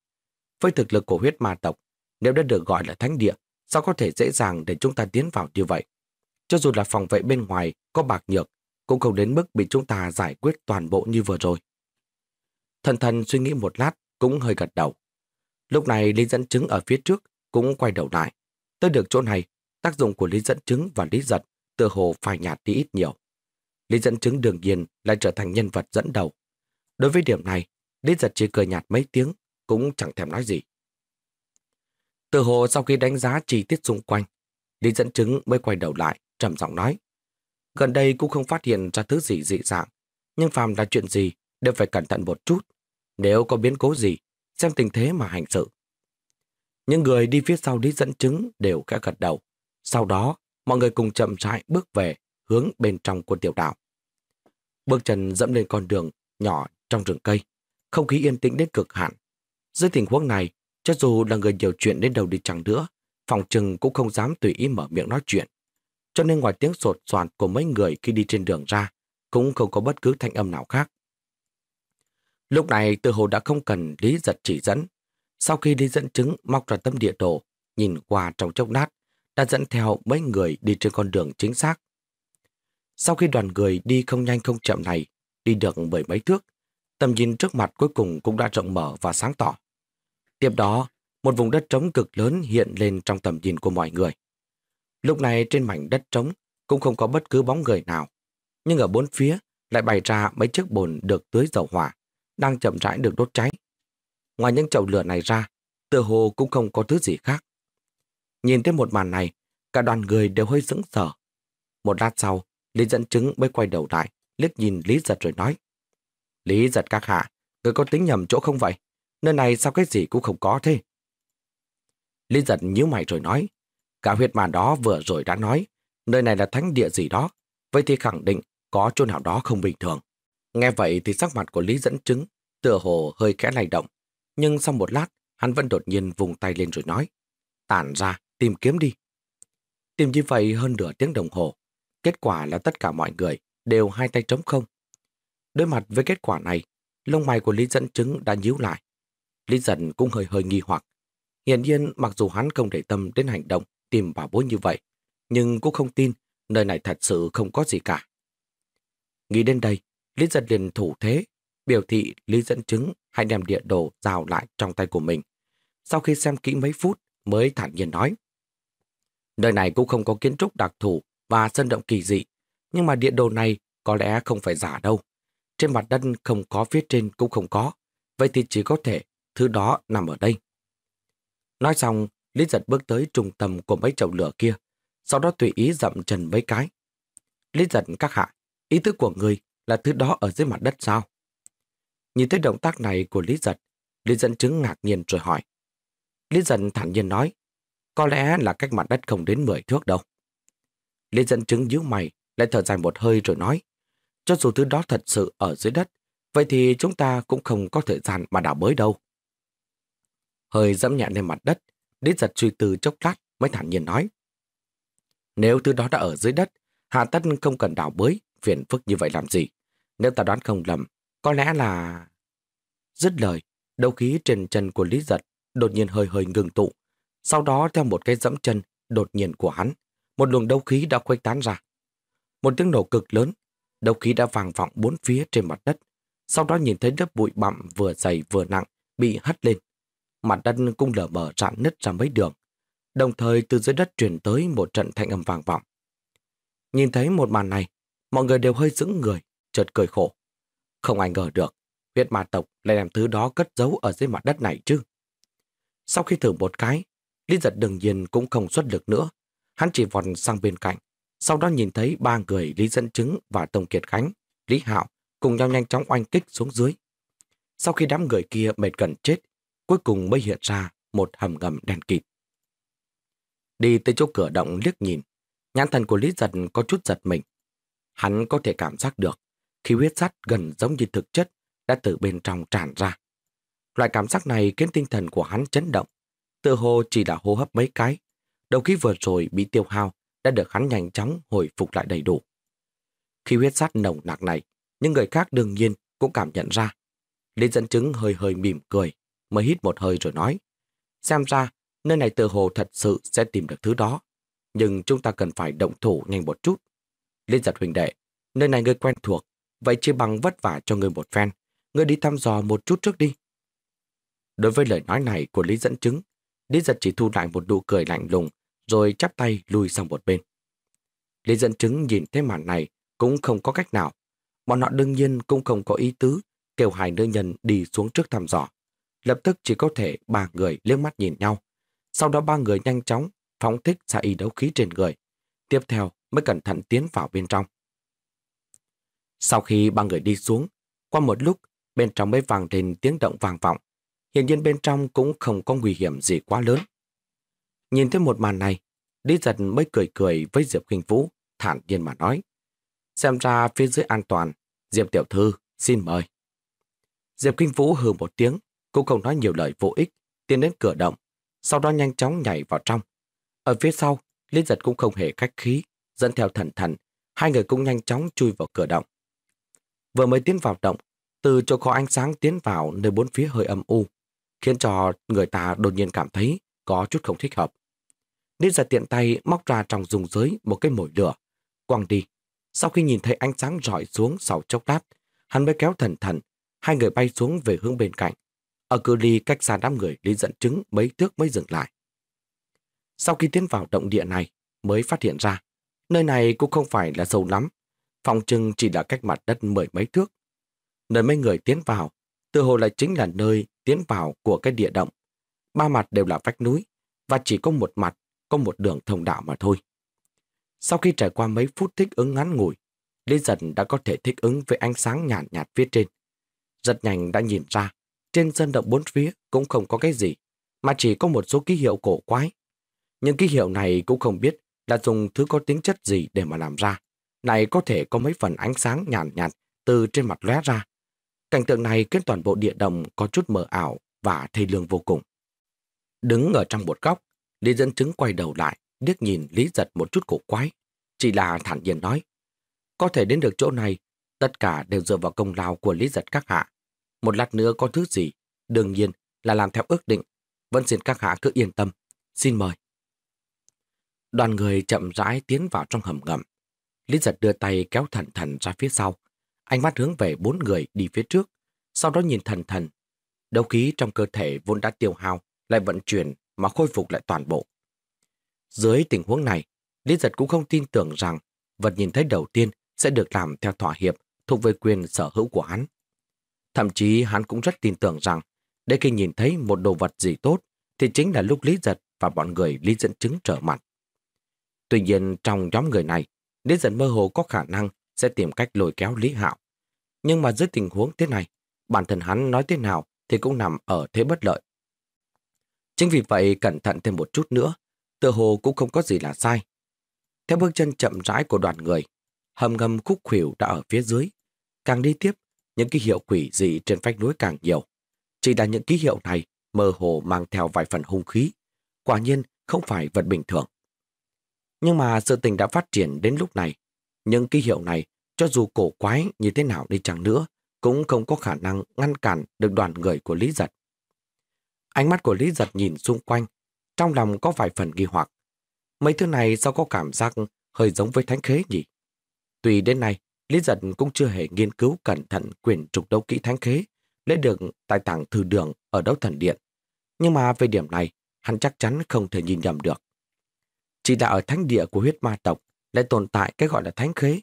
Với thực lực của huyết ma tộc, nếu đã được gọi là thánh địa, sao có thể dễ dàng để chúng ta tiến vào như vậy? Cho dù là phòng vệ bên ngoài có bạc nhược, cũng không đến mức bị chúng ta giải quyết toàn bộ như vừa rồi. Thần thần suy nghĩ một lát, cũng hơi gật đầu. Lúc này Lý dẫn chứng ở phía trước cũng quay đầu lại. Tới được chỗ này, tác dụng của Lý dẫn chứng và Lý giật tựa hồ phải nhạt đi ít nhiều. Lý dẫn chứng đương nhiên lại trở thành nhân vật dẫn đầu. Đối với điểm này, Lý giật chỉ cười nhạt mấy tiếng, cũng chẳng thèm nói gì. Từ hồ sau khi đánh giá chi tiết xung quanh, Lý dẫn chứng mới quay đầu lại, trầm giọng nói. Gần đây cũng không phát hiện ra thứ gì dị dạng, nhưng phàm là chuyện gì đều phải cẩn thận một chút. Nếu có biến cố gì, xem tình thế mà hành sự. Những người đi phía sau Lý dẫn chứng đều khẽ gật đầu. Sau đó, mọi người cùng chậm rãi bước về hướng bên trong quân tiểu đảo. Bước chân dẫm lên con đường nhỏ trong rừng cây, không khí yên tĩnh đến cực hạn. Dưới tình huống này, cho dù là người nhiều chuyện đến đầu đi chẳng nữa, phòng trừng cũng không dám tùy ý mở miệng nói chuyện. Cho nên ngoài tiếng sột soạt của mấy người khi đi trên đường ra, cũng không có bất cứ thanh âm nào khác. Lúc này tự hồ đã không cần Lý giật chỉ dẫn. Sau khi đi dẫn chứng móc ra tâm địa đồ, nhìn qua trong chốc nát đã dẫn theo mấy người đi trên con đường chính xác. Sau khi đoàn người đi không nhanh không chậm này, đi được mười mấy thước, tầm nhìn trước mặt cuối cùng cũng đã rộng mở và sáng tỏ. Tiếp đó, một vùng đất trống cực lớn hiện lên trong tầm nhìn của mọi người. Lúc này trên mảnh đất trống cũng không có bất cứ bóng người nào, nhưng ở bốn phía lại bày ra mấy chiếc bồn được tưới dầu hỏa, đang chậm rãi được đốt cháy. Ngoài những chậu lửa này ra, tựa hồ cũng không có thứ gì khác. Nhìn thấy một màn này, cả đoàn người đều hơi sững sờ. Một lát sau, Lý dẫn chứng mới quay đầu lại, liếc nhìn Lý giật rồi nói. Lý giật các hạ, người có tính nhầm chỗ không vậy? Nơi này sao cái gì cũng không có thế? Lý giật nhíu mày rồi nói. Cả huyệt mà đó vừa rồi đã nói, nơi này là thánh địa gì đó, vậy thì khẳng định có chỗ nào đó không bình thường. Nghe vậy thì sắc mặt của Lý dẫn chứng, tựa hồ hơi khẽ lay động. Nhưng sau một lát, hắn vẫn đột nhiên vùng tay lên rồi nói. Tản ra, tìm kiếm đi. Tìm như vậy hơn nửa tiếng đồng hồ. Kết quả là tất cả mọi người đều hai tay trống không. Đối mặt với kết quả này, lông mày của Lý dẫn chứng đã nhíu lại. Lý Dẫn cũng hơi hơi nghi hoặc. Hiển nhiên mặc dù hắn không để tâm đến hành động tìm bảo bối như vậy, nhưng cũng không tin nơi này thật sự không có gì cả. Nghĩ đến đây, Lý Dẫn liền thủ thế, biểu thị Lý dẫn chứng hãy đem địa đồ rào lại trong tay của mình. Sau khi xem kỹ mấy phút mới thản nhiên nói. Nơi này cũng không có kiến trúc đặc thù và sân động kỳ dị, nhưng mà địa đồ này có lẽ không phải giả đâu. Trên mặt đất không có phía trên cũng không có, vậy thì chỉ có thể thứ đó nằm ở đây. Nói xong, Lý giật bước tới trung tâm của mấy chậu lửa kia, sau đó tùy ý dậm chân mấy cái. Lý giật các hạ, ý thức của người là thứ đó ở dưới mặt đất sao? Nhìn thấy động tác này của Lý giật, Lý dẫn chứng ngạc nhiên rồi hỏi. Lý giật thản nhiên nói, có lẽ là cách mặt đất không đến 10 thước đâu. Lý dẫn chứng nhíu mày, lại thở dài một hơi rồi nói, cho dù thứ đó thật sự ở dưới đất, vậy thì chúng ta cũng không có thời gian mà đảo bới đâu. Hơi dẫm nhẹ lên mặt đất, Lý giật suy tư chốc lát mới thản nhiên nói. Nếu thứ đó đã ở dưới đất, Hạ Tân không cần đảo bới, phiền phức như vậy làm gì. Nếu ta đoán không lầm, có lẽ là... Dứt lời, đầu khí trên chân của Lý Giật đột nhiên hơi hơi ngừng tụ. Sau đó theo một cái dẫm chân đột nhiên của hắn, một luồng đấu khí đã khuếch tán ra. Một tiếng nổ cực lớn, đấu khí đã vàng vọng bốn phía trên mặt đất. sau đó nhìn thấy lớp bụi bặm vừa dày vừa nặng bị hất lên. Mặt đất cũng lở mở rạn nứt ra mấy đường. Đồng thời từ dưới đất truyền tới một trận thanh âm vang vọng. Nhìn thấy một màn này, mọi người đều hơi sững người, chợt cười khổ. Không ai ngờ được, huyết ma tộc lại làm thứ đó cất giấu ở dưới mặt đất này chứ. Sau khi thử một cái, Lý giật đương nhiên cũng không xuất lực nữa. Hắn chỉ vòn sang bên cạnh, sau đó nhìn thấy ba người Lý Dẫn Chứng và tổng Kiệt Khánh, Lý Hạo cùng nhau nhanh chóng oanh kích xuống dưới. Sau khi đám người kia mệt gần chết, cuối cùng mới hiện ra một hầm ngầm đèn kịt. Đi tới chỗ cửa động liếc nhìn, nhãn thần của Lý Giật có chút giật mình. Hắn có thể cảm giác được khi huyết sắt gần giống như thực chất đã từ bên trong tràn ra. Loại cảm giác này khiến tinh thần của hắn chấn động. Tự hồ chỉ đã hô hấp mấy cái. Đầu khí vừa rồi bị tiêu hao đã được hắn nhanh chóng hồi phục lại đầy đủ. Khi huyết sắt nồng nặc này, những người khác đương nhiên cũng cảm nhận ra. Lý dẫn chứng hơi hơi mỉm cười, mới hít một hơi rồi nói. Xem ra, nơi này tự hồ thật sự sẽ tìm được thứ đó. Nhưng chúng ta cần phải động thủ nhanh một chút. Lý giật huynh đệ, nơi này ngươi quen thuộc, vậy chỉ bằng vất vả cho ngươi một phen. Ngươi đi thăm dò một chút trước đi. Đối với lời nói này của Lý dẫn chứng, Lý giật chỉ thu lại một nụ cười lạnh lùng, rồi chắp tay lùi sang một bên. Lý dẫn chứng nhìn thấy màn này cũng không có cách nào. Bọn họ đương nhiên cũng không có ý tứ kêu hai nữ nhân đi xuống trước thăm dò. Lập tức chỉ có thể ba người liếc mắt nhìn nhau. Sau đó ba người nhanh chóng phóng thích ra y đấu khí trên người. Tiếp theo mới cẩn thận tiến vào bên trong. Sau khi ba người đi xuống, qua một lúc, bên trong mới vàng lên tiếng động vàng vọng. Hiện nhiên bên trong cũng không có nguy hiểm gì quá lớn. Nhìn thấy một màn này, Lý giật mới cười cười với Diệp Kinh Vũ, thản nhiên mà nói. Xem ra phía dưới an toàn, Diệp Tiểu Thư, xin mời. Diệp Kinh Vũ hừ một tiếng, cũng không nói nhiều lời vô ích, tiến đến cửa động, sau đó nhanh chóng nhảy vào trong. Ở phía sau, Lý giật cũng không hề khách khí, dẫn theo thần thần, hai người cũng nhanh chóng chui vào cửa động. Vừa mới tiến vào động, từ chỗ có ánh sáng tiến vào nơi bốn phía hơi âm u, khiến cho người ta đột nhiên cảm thấy có chút không thích hợp. Nên giật tiện tay móc ra trong dùng giới một cái mồi lửa, quăng đi. Sau khi nhìn thấy ánh sáng rọi xuống sau chốc lát, hắn mới kéo thần thần, hai người bay xuống về hướng bên cạnh. Ở cự ly cách xa đám người Lý dẫn chứng mấy thước mới dừng lại. Sau khi tiến vào động địa này, mới phát hiện ra, nơi này cũng không phải là sâu lắm, phòng trưng chỉ là cách mặt đất mười mấy thước. Nơi mấy người tiến vào, tự hồ lại chính là nơi tiến vào của cái địa động. Ba mặt đều là vách núi, và chỉ có một mặt, có một đường thông đạo mà thôi. Sau khi trải qua mấy phút thích ứng ngắn ngủi, Lý Dần đã có thể thích ứng với ánh sáng nhàn nhạt, nhạt phía trên. Rất nhanh đã nhìn ra, trên sân động bốn phía cũng không có cái gì, mà chỉ có một số ký hiệu cổ quái. Những ký hiệu này cũng không biết là dùng thứ có tính chất gì để mà làm ra. Này có thể có mấy phần ánh sáng nhàn nhạt, nhạt từ trên mặt lóe ra. Cảnh tượng này khiến toàn bộ địa động có chút mờ ảo và thê lương vô cùng. Đứng ở trong một góc, Lý dân chứng quay đầu lại, điếc nhìn Lý giật một chút cổ quái. Chỉ là thản nhiên nói, có thể đến được chỗ này, tất cả đều dựa vào công lao của Lý giật các hạ. Một lát nữa có thứ gì, đương nhiên là làm theo ước định. Vẫn xin các hạ cứ yên tâm. Xin mời. Đoàn người chậm rãi tiến vào trong hầm ngầm. Lý giật đưa tay kéo thần thần ra phía sau. Ánh mắt hướng về bốn người đi phía trước. Sau đó nhìn thần thần. Đấu khí trong cơ thể vốn đã tiêu hao, lại vận chuyển mà khôi phục lại toàn bộ. Dưới tình huống này, Lý giật cũng không tin tưởng rằng vật nhìn thấy đầu tiên sẽ được làm theo thỏa hiệp thuộc về quyền sở hữu của hắn. Thậm chí hắn cũng rất tin tưởng rằng để khi nhìn thấy một đồ vật gì tốt thì chính là lúc Lý Giật và bọn người Lý dẫn chứng trở mặt. Tuy nhiên trong nhóm người này, Lý Giật mơ hồ có khả năng sẽ tìm cách lôi kéo Lý Hạo. Nhưng mà dưới tình huống thế này, bản thân hắn nói thế nào thì cũng nằm ở thế bất lợi. Chính vì vậy cẩn thận thêm một chút nữa, tựa hồ cũng không có gì là sai. Theo bước chân chậm rãi của đoàn người, hầm ngầm khúc khuỷu đã ở phía dưới. Càng đi tiếp, những ký hiệu quỷ dị trên vách núi càng nhiều. Chỉ là những ký hiệu này mơ hồ mang theo vài phần hung khí. Quả nhiên không phải vật bình thường. Nhưng mà sự tình đã phát triển đến lúc này. Những ký hiệu này, cho dù cổ quái như thế nào đi chăng nữa, cũng không có khả năng ngăn cản được đoàn người của Lý Giật. Ánh mắt của Lý Giật nhìn xung quanh, trong lòng có vài phần nghi hoặc. Mấy thứ này sao có cảm giác hơi giống với thánh khế nhỉ? Tùy đến nay, Lý Giật cũng chưa hề nghiên cứu cẩn thận quyền trục đấu kỹ thánh khế lấy được tại tảng thư đường ở đấu thần điện. Nhưng mà về điểm này, hắn chắc chắn không thể nhìn nhầm được. Chỉ là ở thánh địa của huyết ma tộc lại tồn tại cái gọi là thánh khế.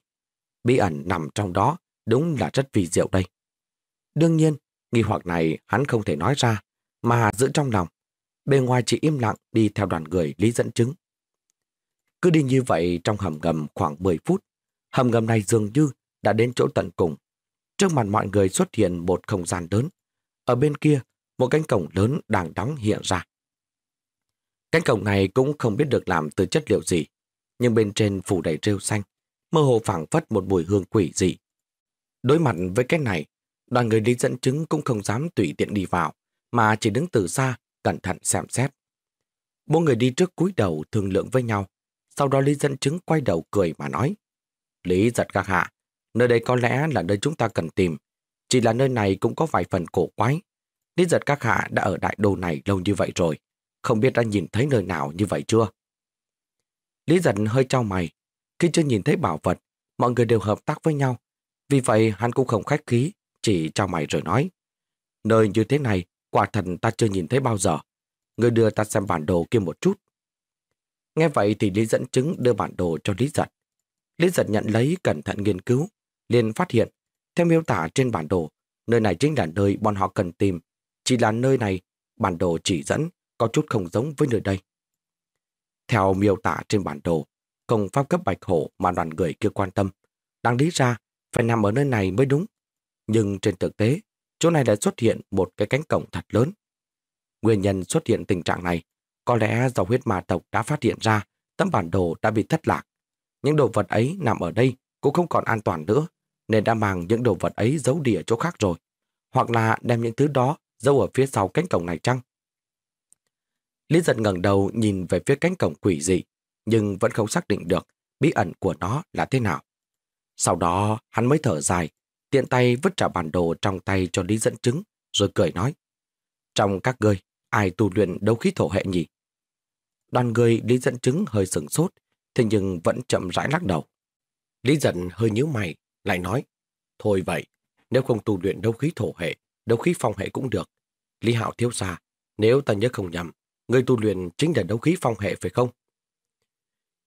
Bí ẩn nằm trong đó đúng là rất vì diệu đây. Đương nhiên, nghi hoặc này hắn không thể nói ra, mà giữ trong lòng. Bề ngoài chỉ im lặng đi theo đoàn người lý dẫn chứng. Cứ đi như vậy trong hầm ngầm khoảng 10 phút, hầm ngầm này dường như đã đến chỗ tận cùng. Trước mặt mọi người xuất hiện một không gian lớn. Ở bên kia, một cánh cổng lớn đang đóng hiện ra. Cánh cổng này cũng không biết được làm từ chất liệu gì, nhưng bên trên phủ đầy rêu xanh, mơ hồ phảng phất một mùi hương quỷ dị. Đối mặt với cái này, đoàn người đi dẫn chứng cũng không dám tùy tiện đi vào, mà chỉ đứng từ xa, cẩn thận xem xét. Bốn người đi trước cúi đầu thương lượng với nhau, sau đó Lý Dân chứng quay đầu cười mà nói. Lý giật các hạ, nơi đây có lẽ là nơi chúng ta cần tìm, chỉ là nơi này cũng có vài phần cổ quái. Lý giật các hạ đã ở đại đô này lâu như vậy rồi, không biết đã nhìn thấy nơi nào như vậy chưa? Lý giật hơi trao mày, khi chưa nhìn thấy bảo vật, mọi người đều hợp tác với nhau. Vì vậy hắn cũng không khách khí, chỉ trao mày rồi nói. Nơi như thế này, quả thần ta chưa nhìn thấy bao giờ. Người đưa ta xem bản đồ kia một chút. Nghe vậy thì Lý dẫn chứng đưa bản đồ cho Lý giật. Lý giật nhận lấy cẩn thận nghiên cứu, liền phát hiện, theo miêu tả trên bản đồ, nơi này chính là nơi bọn họ cần tìm. Chỉ là nơi này, bản đồ chỉ dẫn có chút không giống với nơi đây. Theo miêu tả trên bản đồ, công pháp cấp bạch hổ mà đoàn người kia quan tâm, đang lý ra phải nằm ở nơi này mới đúng. Nhưng trên thực tế, chỗ này đã xuất hiện một cái cánh cổng thật lớn. Nguyên nhân xuất hiện tình trạng này có lẽ dòng huyết ma tộc đã phát hiện ra tấm bản đồ đã bị thất lạc. Những đồ vật ấy nằm ở đây cũng không còn an toàn nữa, nên đã mang những đồ vật ấy giấu đi ở chỗ khác rồi. Hoặc là đem những thứ đó giấu ở phía sau cánh cổng này chăng? Lý giật ngẩng đầu nhìn về phía cánh cổng quỷ dị, nhưng vẫn không xác định được bí ẩn của nó là thế nào. Sau đó, hắn mới thở dài, tiện tay vứt trả bản đồ trong tay cho Lý dẫn chứng, rồi cười nói. Trong các ngươi, ai tu luyện đấu khí thổ hệ nhỉ? Đoàn người Lý dẫn chứng hơi sừng sốt, thế nhưng vẫn chậm rãi lắc đầu. Lý giận hơi nhíu mày, lại nói. Thôi vậy, nếu không tu luyện đấu khí thổ hệ, đấu khí phong hệ cũng được. Lý Hạo thiếu xa, nếu ta nhớ không nhầm, người tu luyện chính là đấu khí phong hệ phải không?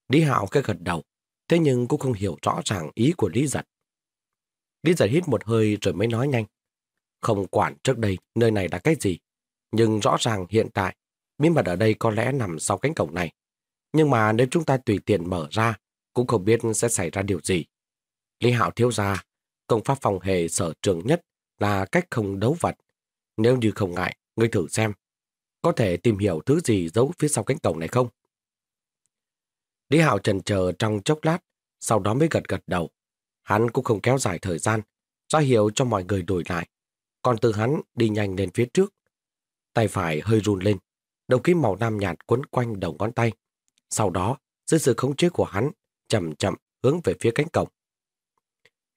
Lý Hạo cái gật đầu, thế nhưng cũng không hiểu rõ ràng ý của Lý Giật. Lý giải hít một hơi rồi mới nói nhanh. Không quản trước đây nơi này là cái gì, nhưng rõ ràng hiện tại, bí mật ở đây có lẽ nằm sau cánh cổng này. Nhưng mà nếu chúng ta tùy tiện mở ra, cũng không biết sẽ xảy ra điều gì. Lý Hạo thiếu ra, công pháp phòng hệ sở trường nhất là cách không đấu vật. Nếu như không ngại, ngươi thử xem. Có thể tìm hiểu thứ gì giấu phía sau cánh cổng này không? Lý Hạo trần chờ trong chốc lát, sau đó mới gật gật đầu. Hắn cũng không kéo dài thời gian, ra hiệu cho mọi người đổi lại. Còn từ hắn đi nhanh lên phía trước. Tay phải hơi run lên, đầu kim màu nam nhạt quấn quanh đầu ngón tay. Sau đó, dưới sự khống chế của hắn, chậm chậm hướng về phía cánh cổng.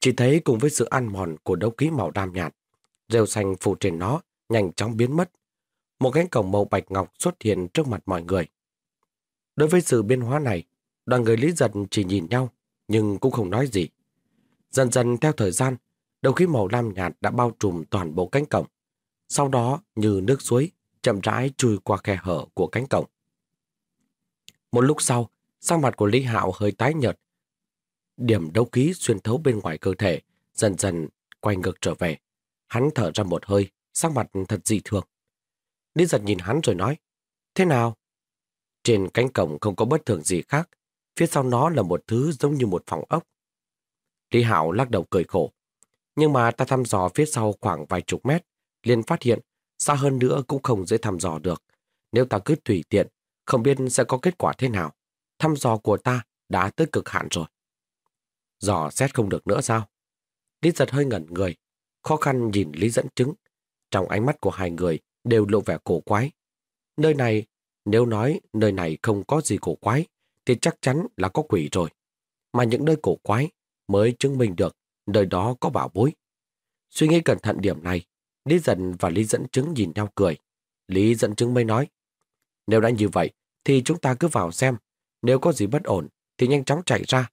Chỉ thấy cùng với sự ăn mòn của đấu khí màu đam nhạt, rêu xanh phủ trên nó nhanh chóng biến mất. Một cánh cổng màu bạch ngọc xuất hiện trước mặt mọi người. Đối với sự biến hóa này, đoàn người lý giật chỉ nhìn nhau, nhưng cũng không nói gì. Dần dần theo thời gian, đầu khí màu lam nhạt đã bao trùm toàn bộ cánh cổng. Sau đó, như nước suối, chậm rãi chui qua khe hở của cánh cổng. Một lúc sau, sang mặt của Lý Hạo hơi tái nhợt. Điểm đấu khí xuyên thấu bên ngoài cơ thể, dần dần quay ngược trở về. Hắn thở ra một hơi, sang mặt thật dị thường. Lý giật nhìn hắn rồi nói, thế nào? Trên cánh cổng không có bất thường gì khác, phía sau nó là một thứ giống như một phòng ốc. Lý Hạo lắc đầu cười khổ. Nhưng mà ta thăm dò phía sau khoảng vài chục mét, liền phát hiện xa hơn nữa cũng không dễ thăm dò được. Nếu ta cứ tùy tiện, không biết sẽ có kết quả thế nào. Thăm dò của ta đã tới cực hạn rồi. Dò xét không được nữa sao? Lý giật hơi ngẩn người, khó khăn nhìn Lý dẫn chứng. Trong ánh mắt của hai người đều lộ vẻ cổ quái. Nơi này, nếu nói nơi này không có gì cổ quái, thì chắc chắn là có quỷ rồi. Mà những nơi cổ quái mới chứng minh được nơi đó có bảo bối. Suy nghĩ cẩn thận điểm này, Lý dần và Lý dẫn chứng nhìn nhau cười. Lý dẫn chứng mới nói, nếu đã như vậy, thì chúng ta cứ vào xem. Nếu có gì bất ổn, thì nhanh chóng chạy ra.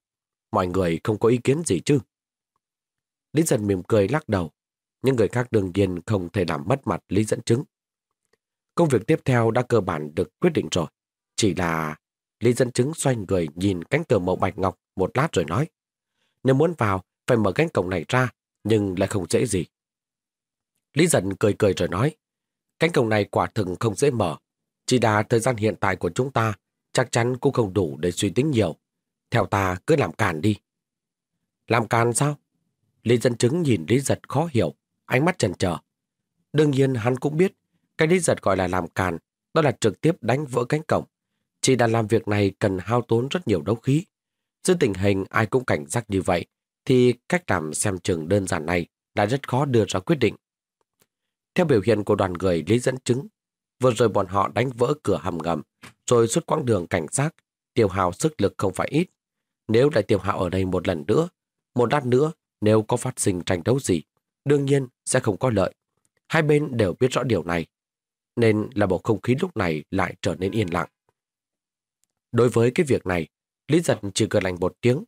Mọi người không có ý kiến gì chứ. Lý dần mỉm cười lắc đầu. Những người khác đương nhiên không thể làm mất mặt Lý dẫn chứng. Công việc tiếp theo đã cơ bản được quyết định rồi. Chỉ là Lý dẫn chứng xoay người nhìn cánh cửa màu bạch ngọc một lát rồi nói. Nếu muốn vào, phải mở cánh cổng này ra, nhưng lại không dễ gì. Lý giận cười cười rồi nói. Cánh cổng này quả thực không dễ mở. Chỉ đà thời gian hiện tại của chúng ta chắc chắn cũng không đủ để suy tính nhiều. Theo ta cứ làm càn đi. Làm càn sao? Lý dân chứng nhìn Lý giật khó hiểu, ánh mắt chần chờ. Đương nhiên hắn cũng biết, cái Lý giật gọi là làm càn, đó là trực tiếp đánh vỡ cánh cổng. Chỉ đà làm việc này cần hao tốn rất nhiều đấu khí. Dưới tình hình ai cũng cảnh giác như vậy, thì cách làm xem chừng đơn giản này đã rất khó đưa ra quyết định. Theo biểu hiện của đoàn người Lý dẫn chứng, vừa rồi bọn họ đánh vỡ cửa hầm ngầm, rồi suốt quãng đường cảnh giác, tiêu hào sức lực không phải ít. Nếu lại tiêu hào ở đây một lần nữa, một lát nữa nếu có phát sinh tranh đấu gì, đương nhiên sẽ không có lợi. Hai bên đều biết rõ điều này, nên là bầu không khí lúc này lại trở nên yên lặng. Đối với cái việc này, Lý Giật chỉ cười lành một tiếng.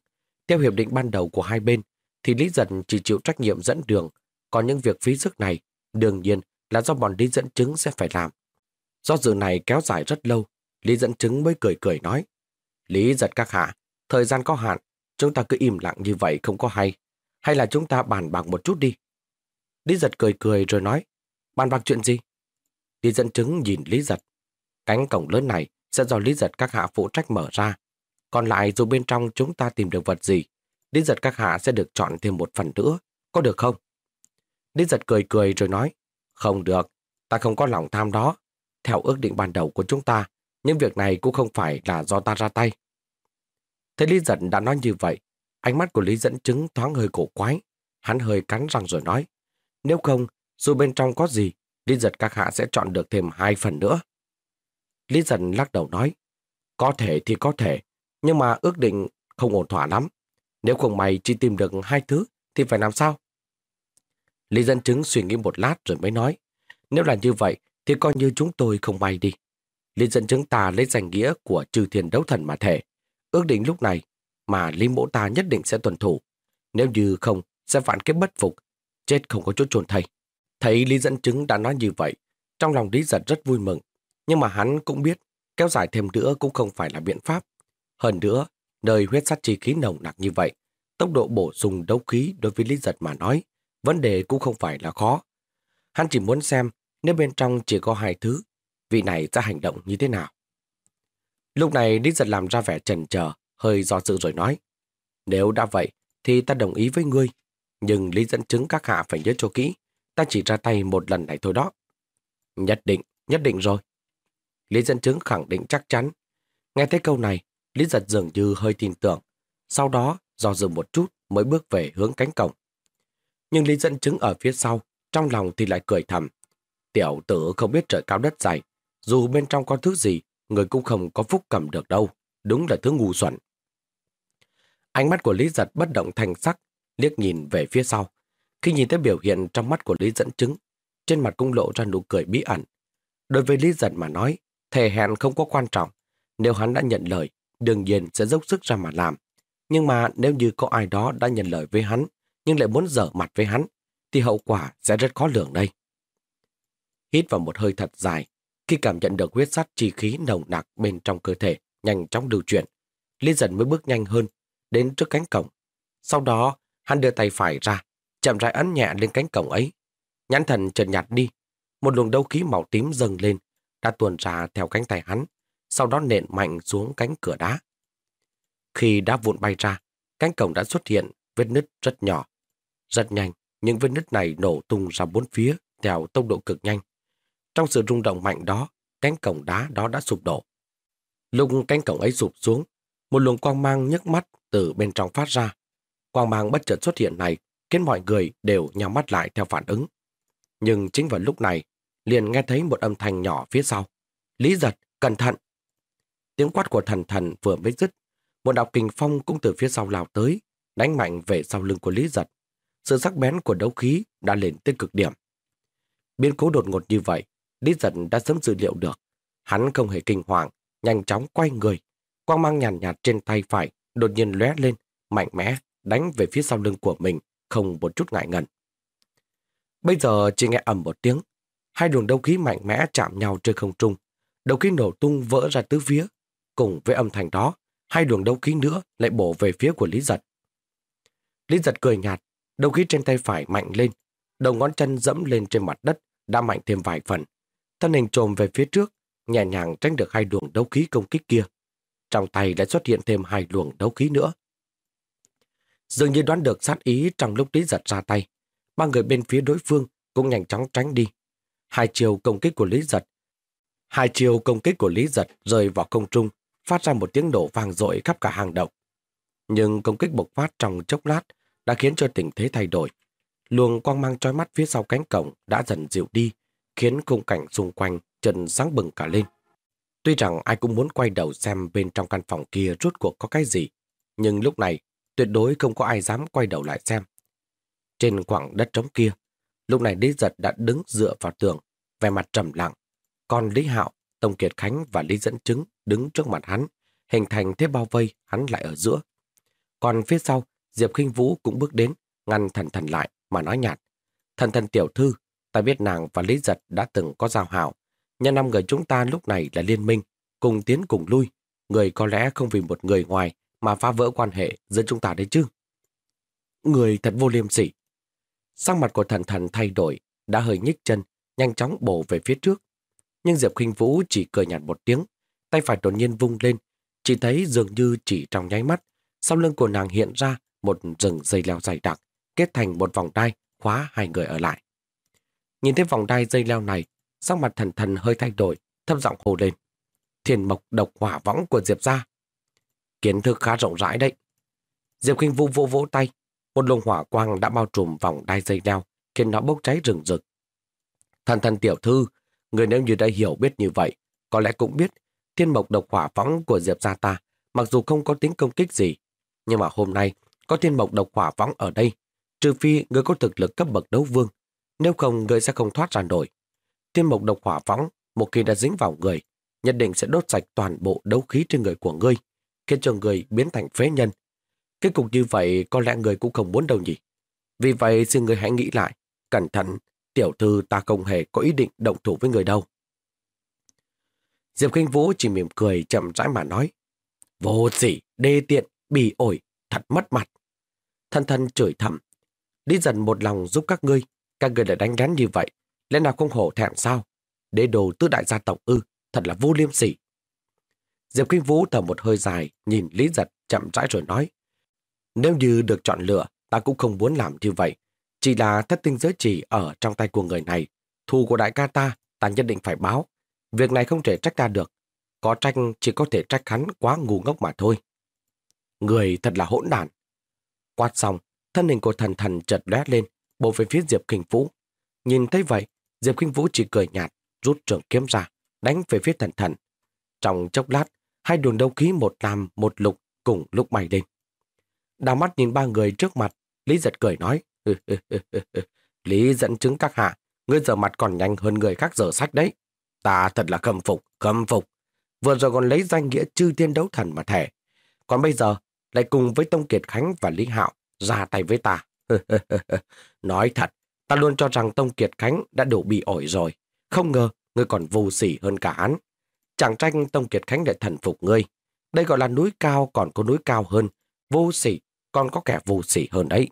Theo hiệp định ban đầu của hai bên, thì Lý Giật chỉ chịu trách nhiệm dẫn đường, còn những việc phí sức này, đương nhiên là do bọn Lý dẫn chứng sẽ phải làm. Do dự này kéo dài rất lâu, Lý dẫn chứng mới cười cười nói. Lý giật các hạ, thời gian có hạn, chúng ta cứ im lặng như vậy không có hay. Hay là chúng ta bàn bạc một chút đi. Lý giật cười cười rồi nói. Bàn bạc chuyện gì? Lý dẫn chứng nhìn Lý giật. Cánh cổng lớn này sẽ do Lý giật các hạ phụ trách mở ra. Còn lại dù bên trong chúng ta tìm được vật gì, đến giật các hạ sẽ được chọn thêm một phần nữa. Có được không? Đến giật cười cười rồi nói. Không được, ta không có lòng tham đó. Theo ước định ban đầu của chúng ta, những việc này cũng không phải là do ta ra tay. Thế Lý Dẫn đã nói như vậy, ánh mắt của Lý Dẫn chứng thoáng hơi cổ quái. Hắn hơi cắn răng rồi nói, nếu không, dù bên trong có gì, Lý Giật các hạ sẽ chọn được thêm hai phần nữa. Lý Giật lắc đầu nói, có thể thì có thể, nhưng mà ước định không ổn thỏa lắm. Nếu không mày chỉ tìm được hai thứ thì phải làm sao? Lý Dân Chứng suy nghĩ một lát rồi mới nói, nếu là như vậy thì coi như chúng tôi không may đi. Lý Dân Chứng ta lấy danh nghĩa của trừ thiền đấu thần mà thể. Ước định lúc này mà Lý Mỗ ta nhất định sẽ tuân thủ. Nếu như không, sẽ phản kết bất phục, chết không có chỗ trồn thầy. Thấy Lý Dân Chứng đã nói như vậy, trong lòng Lý Giật rất vui mừng. Nhưng mà hắn cũng biết, kéo dài thêm nữa cũng không phải là biện pháp. Hơn nữa, nơi huyết sát chi khí nồng nặc như vậy, tốc độ bổ sung đấu khí đối với Lý Giật mà nói, vấn đề cũng không phải là khó. Hắn chỉ muốn xem nếu bên trong chỉ có hai thứ, vị này sẽ hành động như thế nào. Lúc này Lý Giật làm ra vẻ trần chờ hơi do dự rồi nói. Nếu đã vậy, thì ta đồng ý với ngươi. Nhưng Lý dẫn chứng các hạ phải nhớ cho kỹ, ta chỉ ra tay một lần này thôi đó. Nhất định, nhất định rồi. Lý dẫn chứng khẳng định chắc chắn. Nghe thấy câu này, Lý giật dường như hơi tin tưởng. Sau đó, do dự một chút mới bước về hướng cánh cổng. Nhưng Lý dẫn chứng ở phía sau, trong lòng thì lại cười thầm. Tiểu tử không biết trời cao đất dày, dù bên trong có thứ gì, người cũng không có phúc cầm được đâu. Đúng là thứ ngu xuẩn. Ánh mắt của Lý Giật bất động thành sắc, liếc nhìn về phía sau. Khi nhìn thấy biểu hiện trong mắt của Lý dẫn chứng, trên mặt cũng lộ ra nụ cười bí ẩn. Đối với Lý Giật mà nói, thề hẹn không có quan trọng. Nếu hắn đã nhận lời, đương nhiên sẽ dốc sức ra mà làm. Nhưng mà nếu như có ai đó đã nhận lời với hắn, nhưng lại muốn dở mặt với hắn, thì hậu quả sẽ rất khó lường đây. Hít vào một hơi thật dài, khi cảm nhận được huyết sắt chi khí nồng nặc bên trong cơ thể nhanh chóng điều chuyển, Lý dần mới bước nhanh hơn, đến trước cánh cổng. Sau đó, hắn đưa tay phải ra, chậm rãi ấn nhẹ lên cánh cổng ấy. Nhãn thần trần nhạt đi, một luồng đấu khí màu tím dâng lên, đã tuồn ra theo cánh tay hắn, sau đó nện mạnh xuống cánh cửa đá. Khi đá vụn bay ra, cánh cổng đã xuất hiện vết nứt rất nhỏ. Rất nhanh, những vết nứt này nổ tung ra bốn phía theo tốc độ cực nhanh. Trong sự rung động mạnh đó, cánh cổng đá đó đã sụp đổ. Lúc cánh cổng ấy sụp xuống, một luồng quang mang nhức mắt từ bên trong phát ra. Quang mang bất chợt xuất hiện này khiến mọi người đều nhắm mắt lại theo phản ứng. Nhưng chính vào lúc này, liền nghe thấy một âm thanh nhỏ phía sau. Lý giật, cẩn thận! Tiếng quát của thần thần vừa mới dứt, một đạo kình phong cũng từ phía sau lao tới, đánh mạnh về sau lưng của Lý giật. Sự sắc bén của đấu khí đã lên tới cực điểm. Biến cố đột ngột như vậy, Lý giật đã sớm dự liệu được. Hắn không hề kinh hoàng, nhanh chóng quay người. Quang mang nhàn nhạt, nhạt trên tay phải đột nhiên lóe lên, mạnh mẽ, đánh về phía sau lưng của mình, không một chút ngại ngần. Bây giờ chỉ nghe ầm một tiếng, hai luồng đấu khí mạnh mẽ chạm nhau trên không trung. Đấu khí nổ tung vỡ ra tứ phía. Cùng với âm thanh đó, hai luồng đấu khí nữa lại bổ về phía của Lý Giật. Lý Giật cười nhạt, đấu khí trên tay phải mạnh lên, đầu ngón chân dẫm lên trên mặt đất, đã mạnh thêm vài phần. Thân hình trồm về phía trước, nhẹ nhàng tránh được hai luồng đấu khí công kích kia. Trong tay lại xuất hiện thêm hai luồng đấu khí nữa. Dường như đoán được sát ý trong lúc Lý Giật ra tay, ba người bên phía đối phương cũng nhanh chóng tránh đi. Hai chiều công kích của Lý Giật Hai chiều công kích của Lý Giật rơi vào không trung, phát ra một tiếng nổ vang dội khắp cả hang động. Nhưng công kích bộc phát trong chốc lát đã khiến cho tình thế thay đổi. Luồng quang mang trói mắt phía sau cánh cổng đã dần dịu đi, khiến khung cảnh xung quanh trần sáng bừng cả lên. Tuy rằng ai cũng muốn quay đầu xem bên trong căn phòng kia rốt cuộc có cái gì, nhưng lúc này tuyệt đối không có ai dám quay đầu lại xem. Trên khoảng đất trống kia, lúc này Lý Giật đã đứng dựa vào tường, vẻ mặt trầm lặng. Còn Lý Hạo, Tông Kiệt Khánh và Lý Dẫn Chứng đứng trước mặt hắn, hình thành thế bao vây hắn lại ở giữa. Còn phía sau, Diệp Kinh Vũ cũng bước đến, ngăn thần thần lại mà nói nhạt. Thần thần tiểu thư, ta biết nàng và Lý Giật đã từng có giao hảo. Nhân năm người chúng ta lúc này là liên minh, cùng tiến cùng lui. Người có lẽ không vì một người ngoài mà phá vỡ quan hệ giữa chúng ta đấy chứ. Người thật vô liêm sỉ. Sang mặt của thần thần thay đổi, đã hơi nhích chân, nhanh chóng bổ về phía trước. Nhưng Diệp Khinh Vũ chỉ cười nhạt một tiếng, tay phải đột nhiên vung lên, chỉ thấy dường như chỉ trong nháy mắt, sau lưng của nàng hiện ra một rừng dây leo dày đặc, kết thành một vòng đai khóa hai người ở lại. Nhìn thấy vòng đai dây leo này, sắc mặt thần thần hơi thay đổi, thấp giọng hồ lên. Thiền mộc độc hỏa võng của Diệp ra. Kiến thức khá rộng rãi đấy. Diệp Kinh Vũ vô vỗ tay, một luồng hỏa quang đã bao trùm vòng đai dây leo, khiến nó bốc cháy rừng rực. Thần thần tiểu thư, người nếu như đã hiểu biết như vậy, có lẽ cũng biết thiên mộc độc hỏa phóng của Diệp gia ta, mặc dù không có tính công kích gì, nhưng mà hôm nay có thiên mộc độc hỏa phóng ở đây, trừ phi người có thực lực cấp bậc đấu vương, nếu không người sẽ không thoát ra nổi. Thiên mộc độc hỏa phóng, một khi đã dính vào người, nhất định sẽ đốt sạch toàn bộ đấu khí trên người của ngươi, khiến cho người biến thành phế nhân. Kết cục như vậy có lẽ người cũng không muốn đâu nhỉ. Vì vậy xin người hãy nghĩ lại, cẩn thận, tiểu thư ta không hề có ý định động thủ với người đâu. Diệp Kinh Vũ chỉ mỉm cười chậm rãi mà nói. Vô sỉ, đê tiện, bỉ ổi, thật mất mặt. Thân thân chửi thầm. Đi dần một lòng giúp các ngươi, các ngươi lại đánh đắn như vậy. Lẽ nào không hổ thẹn sao? Đế đồ tứ đại gia tộc ư, thật là vô liêm sỉ. Diệp Kinh Vũ thở một hơi dài, nhìn Lý Giật chậm rãi rồi nói. Nếu như được chọn lựa, ta cũng không muốn làm như vậy. Chỉ là thất tinh giới chỉ ở trong tay của người này. Thù của đại ca ta, ta nhất định phải báo. Việc này không thể trách ta được. Có trách chỉ có thể trách hắn quá ngu ngốc mà thôi. Người thật là hỗn đản. Quát xong, thân hình của thần thần chợt lóe lên, bổ về phía Diệp Kinh Vũ. Nhìn thấy vậy, Diệp Kinh Vũ chỉ cười nhạt, rút trường kiếm ra, đánh về phía thần thần. Trong chốc lát, hai đồn đấu khí một lam một lục cùng lúc bay lên. Đào mắt nhìn ba người trước mặt, Lý giật cười nói. Lý dẫn chứng các hạ, ngươi giờ mặt còn nhanh hơn người khác giờ sách đấy. Ta thật là khâm phục, khâm phục. Vừa rồi còn lấy danh nghĩa chư tiên đấu thần mà thẻ. Còn bây giờ, lại cùng với Tông Kiệt Khánh và Lý Hạo ra tay với ta. Nói thật, ta luôn cho rằng Tông Kiệt Khánh đã đủ bị ổi rồi. Không ngờ, ngươi còn vô sỉ hơn cả hắn. Chẳng tranh Tông Kiệt Khánh lại thần phục ngươi. Đây gọi là núi cao còn có núi cao hơn. Vô sỉ, còn có kẻ vô sỉ hơn đấy.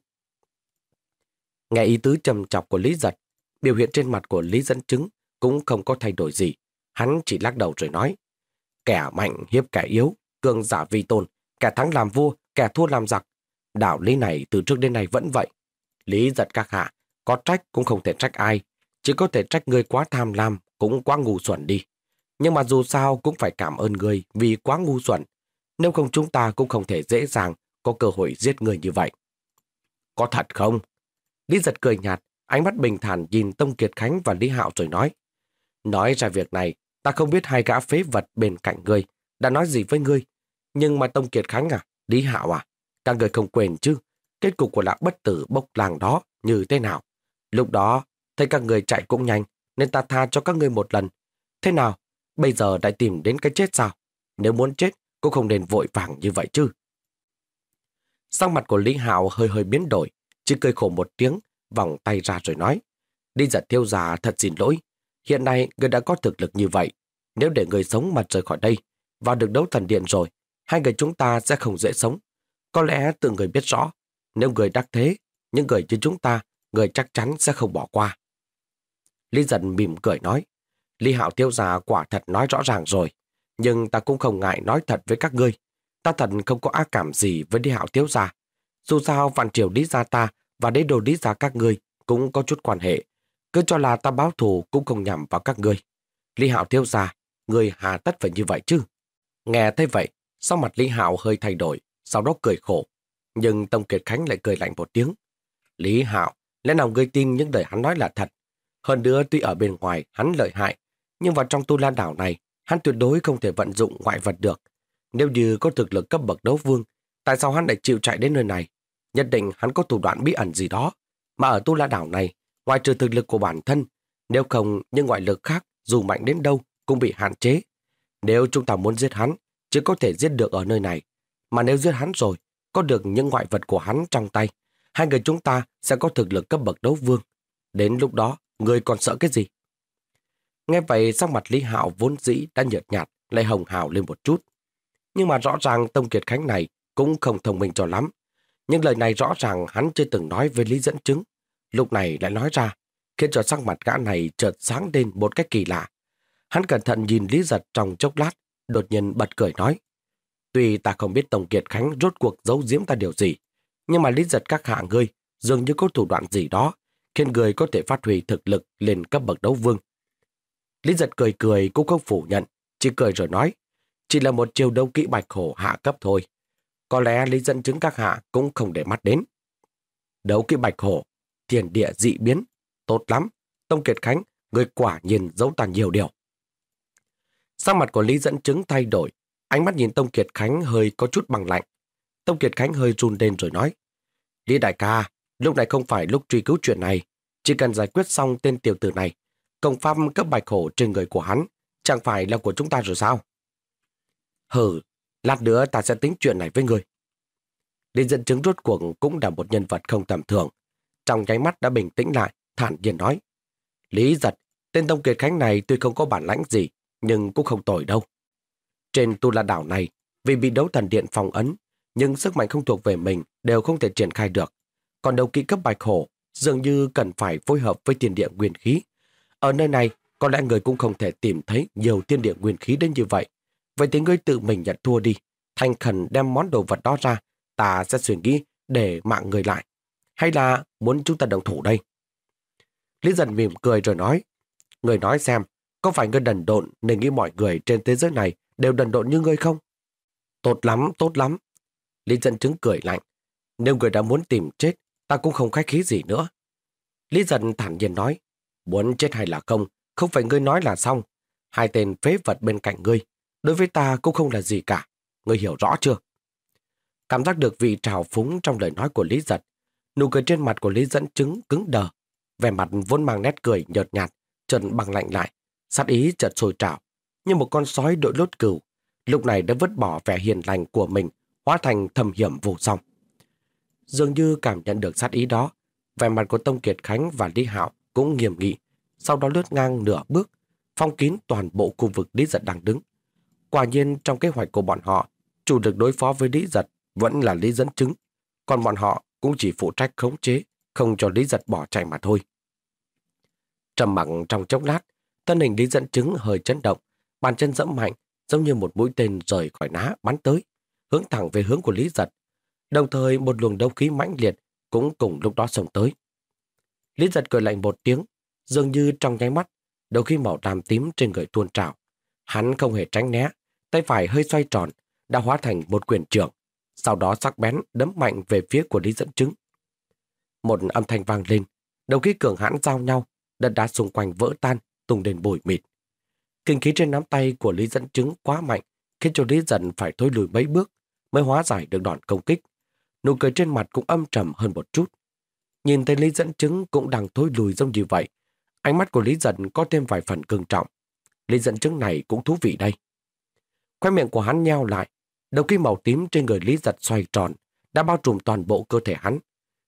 Nghe ý tứ trầm chọc của Lý Giật, biểu hiện trên mặt của Lý Dẫn Chứng cũng không có thay đổi gì. Hắn chỉ lắc đầu rồi nói, kẻ mạnh hiếp kẻ yếu, cường giả vi tôn, kẻ thắng làm vua, kẻ thua làm giặc. Đạo lý này từ trước đến nay vẫn vậy. Lý giật các hạ, có trách cũng không thể trách ai, chỉ có thể trách người quá tham lam, cũng quá ngu xuẩn đi. Nhưng mà dù sao cũng phải cảm ơn người vì quá ngu xuẩn. Nếu không chúng ta cũng không thể dễ dàng có cơ hội giết người như vậy. Có thật không? Lý giật cười nhạt, ánh mắt bình thản nhìn Tông Kiệt Khánh và Lý Hạo rồi nói. Nói ra việc này, ta không biết hai gã phế vật bên cạnh ngươi đã nói gì với ngươi. Nhưng mà Tông Kiệt Khánh à, Lý Hạo à, các người không quên chứ, kết cục của lão bất tử bốc làng đó như thế nào. Lúc đó, thấy các người chạy cũng nhanh, nên ta tha cho các ngươi một lần. Thế nào, bây giờ đã tìm đến cái chết sao? Nếu muốn chết, cũng không nên vội vàng như vậy chứ. Sang mặt của Lý Hạo hơi hơi biến đổi, chỉ cười khổ một tiếng, vòng tay ra rồi nói. Đi giật thiêu già thật xin lỗi. Hiện nay người đã có thực lực như vậy. Nếu để người sống mà rời khỏi đây, vào được đấu thần điện rồi, hai người chúng ta sẽ không dễ sống. Có lẽ tự người biết rõ, nếu người đắc thế, những người như chúng ta, người chắc chắn sẽ không bỏ qua. Lý dần mỉm cười nói, Lý Hạo tiêu già quả thật nói rõ ràng rồi, nhưng ta cũng không ngại nói thật với các ngươi. Ta thật không có ác cảm gì với Lý Hạo tiêu già. Dù sao vạn triều Lý gia ta và đế đồ Lý gia các ngươi cũng có chút quan hệ. Cứ cho là ta báo thù cũng không nhằm vào các ngươi. Lý Hạo thiếu gia ngươi hà tất phải như vậy chứ? Nghe thấy vậy, sau mặt Lý Hạo hơi thay đổi, sau đó cười khổ. Nhưng Tông Kiệt Khánh lại cười lạnh một tiếng. Lý Hạo, lẽ nào ngươi tin những lời hắn nói là thật? Hơn nữa tuy ở bên ngoài hắn lợi hại, nhưng vào trong tu la đảo này, hắn tuyệt đối không thể vận dụng ngoại vật được. Nếu như có thực lực cấp bậc đấu vương, tại sao hắn lại chịu chạy đến nơi này? Nhất định hắn có thủ đoạn bí ẩn gì đó. Mà ở tu la đảo này, ngoài trừ thực lực của bản thân, nếu không những ngoại lực khác dù mạnh đến đâu cũng bị hạn chế. Nếu chúng ta muốn giết hắn, chỉ có thể giết được ở nơi này. Mà nếu giết hắn rồi, có được những ngoại vật của hắn trong tay, hai người chúng ta sẽ có thực lực cấp bậc đấu vương. Đến lúc đó, người còn sợ cái gì? Nghe vậy sắc mặt Lý Hạo vốn dĩ đã nhợt nhạt, lại hồng hào lên một chút. Nhưng mà rõ ràng Tông Kiệt Khánh này cũng không thông minh cho lắm. Nhưng lời này rõ ràng hắn chưa từng nói với Lý dẫn chứng. Lúc này lại nói ra, khiến cho sắc mặt gã này chợt sáng lên một cách kỳ lạ. Hắn cẩn thận nhìn Lý giật trong chốc lát, đột nhiên bật cười nói. Tuy ta không biết Tổng Kiệt Khánh rốt cuộc giấu giếm ta điều gì, nhưng mà Lý giật các hạ ngươi dường như có thủ đoạn gì đó, khiến người có thể phát huy thực lực lên cấp bậc đấu vương. Lý giật cười cười cũng không phủ nhận, chỉ cười rồi nói, chỉ là một chiều đấu kỹ bạch hổ hạ cấp thôi. Có lẽ Lý dẫn chứng các hạ cũng không để mắt đến. Đấu kỵ bạch hổ, thiền địa dị biến, tốt lắm. Tông Kiệt Khánh, người quả nhìn giấu tàn nhiều điều. Sắc mặt của Lý dẫn chứng thay đổi, ánh mắt nhìn Tông Kiệt Khánh hơi có chút bằng lạnh. Tông Kiệt Khánh hơi run lên rồi nói, Lý đại ca, lúc này không phải lúc truy cứu chuyện này, chỉ cần giải quyết xong tên tiểu tử này, công pháp cấp bạch hổ trên người của hắn, chẳng phải là của chúng ta rồi sao? Hừ, lát nữa ta sẽ tính chuyện này với người. Lý dẫn chứng rốt cuộc cũng là một nhân vật không tầm thường. Trong nháy mắt đã bình tĩnh lại, thản nhiên nói. Lý giật, tên Tông Kiệt Khánh này tuy không có bản lãnh gì, nhưng cũng không tồi đâu. Trên tu la đảo này, vì bị đấu thần điện phòng ấn, nhưng sức mạnh không thuộc về mình đều không thể triển khai được. Còn đầu kỹ cấp bạch hổ dường như cần phải phối hợp với tiền địa nguyên khí. Ở nơi này, có lẽ người cũng không thể tìm thấy nhiều tiên địa nguyên khí đến như vậy. Vậy thì ngươi tự mình nhận thua đi. thanh khẩn đem món đồ vật đó ra, ta sẽ suy nghĩ để mạng người lại. Hay là muốn chúng ta đồng thủ đây? Lý dần mỉm cười rồi nói. Người nói xem, có phải ngươi đần độn nên nghĩ mọi người trên thế giới này đều đần độn như ngươi không? Tốt lắm, tốt lắm. Lý dân chứng cười lạnh. Nếu người đã muốn tìm chết, ta cũng không khách khí gì nữa. Lý dân thản nhiên nói. Muốn chết hay là không, không phải ngươi nói là xong. Hai tên phế vật bên cạnh ngươi, đối với ta cũng không là gì cả. Ngươi hiểu rõ chưa? Cảm giác được vị trào phúng trong lời nói của Lý Giật. Nụ cười trên mặt của Lý dẫn chứng cứng đờ. Vẻ mặt vốn mang nét cười nhợt nhạt, trần bằng lạnh lại. Sát ý chợt sôi trào, như một con sói đội lốt cừu. Lúc này đã vứt bỏ vẻ hiền lành của mình, hóa thành thầm hiểm vô song. Dường như cảm nhận được sát ý đó, vẻ mặt của Tông Kiệt Khánh và Lý Hạo cũng nghiêm nghị, sau đó lướt ngang nửa bước, phong kín toàn bộ khu vực Lý Giật đang đứng. Quả nhiên trong kế hoạch của bọn họ, chủ được đối phó với Lý Giật vẫn là Lý Dẫn Chứng, còn bọn họ cũng chỉ phụ trách khống chế, không cho Lý Giật bỏ chạy mà thôi. Trầm mặc trong chốc lát, thân hình Lý Dẫn Chứng hơi chấn động, bàn chân dẫm mạnh, giống như một mũi tên rời khỏi ná bắn tới, hướng thẳng về hướng của Lý Giật. Đồng thời một luồng đấu khí mãnh liệt cũng cùng lúc đó xông tới. Lý Giật cười lạnh một tiếng, dường như trong nháy mắt, đấu khí màu đàm tím trên người tuôn trào. Hắn không hề tránh né, tay phải hơi xoay tròn, đã hóa thành một quyền trưởng, sau đó sắc bén đấm mạnh về phía của Lý Dẫn Chứng. Một âm thanh vang lên, đầu khí cường hãn giao nhau, đất đá xung quanh vỡ tan, tung lên bụi mịt. Kinh khí trên nắm tay của Lý Dẫn Chứng quá mạnh, khiến cho Lý Dần phải thối lùi mấy bước mới hóa giải được đòn công kích. Nụ cười trên mặt cũng âm trầm hơn một chút. Nhìn thấy Lý Dẫn Chứng cũng đang thối lùi giống như vậy. Ánh mắt của Lý Dần có thêm vài phần cương trọng. Lý Dẫn Chứng này cũng thú vị đây. Khoe miệng của hắn nheo lại, đầu kim màu tím trên người Lý Giật xoay tròn, đã bao trùm toàn bộ cơ thể hắn.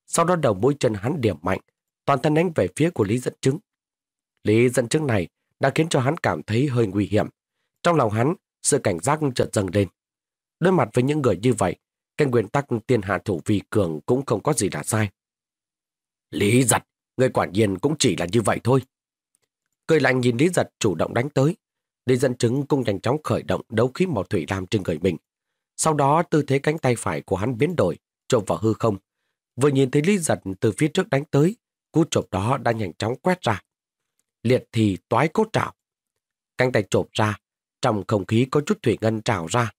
sau đó đầu mũi chân hắn điểm mạnh, toàn thân đánh về phía của Lý dẫn chứng. Lý dẫn chứng này đã khiến cho hắn cảm thấy hơi nguy hiểm. Trong lòng hắn, sự cảnh giác chợt dâng lên. Đối mặt với những người như vậy, cái nguyên tắc tiên hạ thủ vi cường cũng không có gì là sai. Lý giật, người quản nhiên cũng chỉ là như vậy thôi. Cười lạnh nhìn Lý giật chủ động đánh tới. Lý dẫn chứng cũng nhanh chóng khởi động đấu khí màu thủy lam trên người mình. Sau đó tư thế cánh tay phải của hắn biến đổi, trộm vào hư không. Vừa nhìn thấy Lý giật từ phía trước đánh tới, cú trộm đó đã nhanh chóng quét ra. Liệt thì toái cốt trảo. Cánh tay trộm ra, trong không khí có chút thủy ngân trào ra,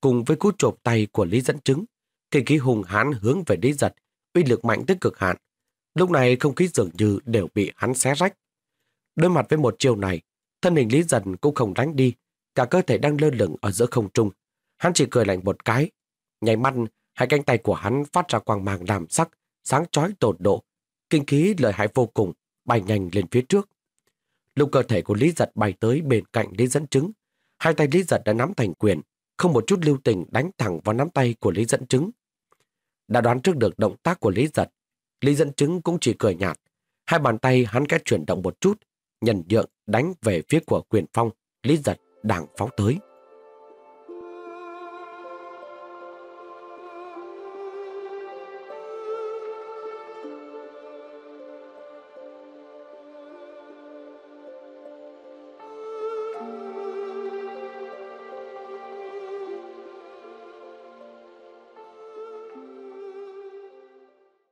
cùng với cú trộm tay của Lý dẫn chứng. Kinh khí hùng hãn hướng về Lý giật, uy lực mạnh tới cực hạn. Lúc này không khí dường như đều bị hắn xé rách. Đối mặt với một chiều này, thân hình Lý Dần cũng không đánh đi, cả cơ thể đang lơ lửng ở giữa không trung. Hắn chỉ cười lạnh một cái. Nháy mắt, hai cánh tay của hắn phát ra quang mang đàm sắc, sáng chói tột độ. Kinh khí lợi hại vô cùng, bay nhanh lên phía trước. Lúc cơ thể của Lý Giật bay tới bên cạnh Lý dẫn chứng, hai tay Lý Giật đã nắm thành quyền, không một chút lưu tình đánh thẳng vào nắm tay của Lý dẫn chứng. Đã đoán trước được động tác của Lý Giật, Lý dẫn chứng cũng chỉ cười nhạt. Hai bàn tay hắn cách chuyển động một chút, Nhân nhượng đánh về phía của quyền phong, Lý Giật đang phóng tới.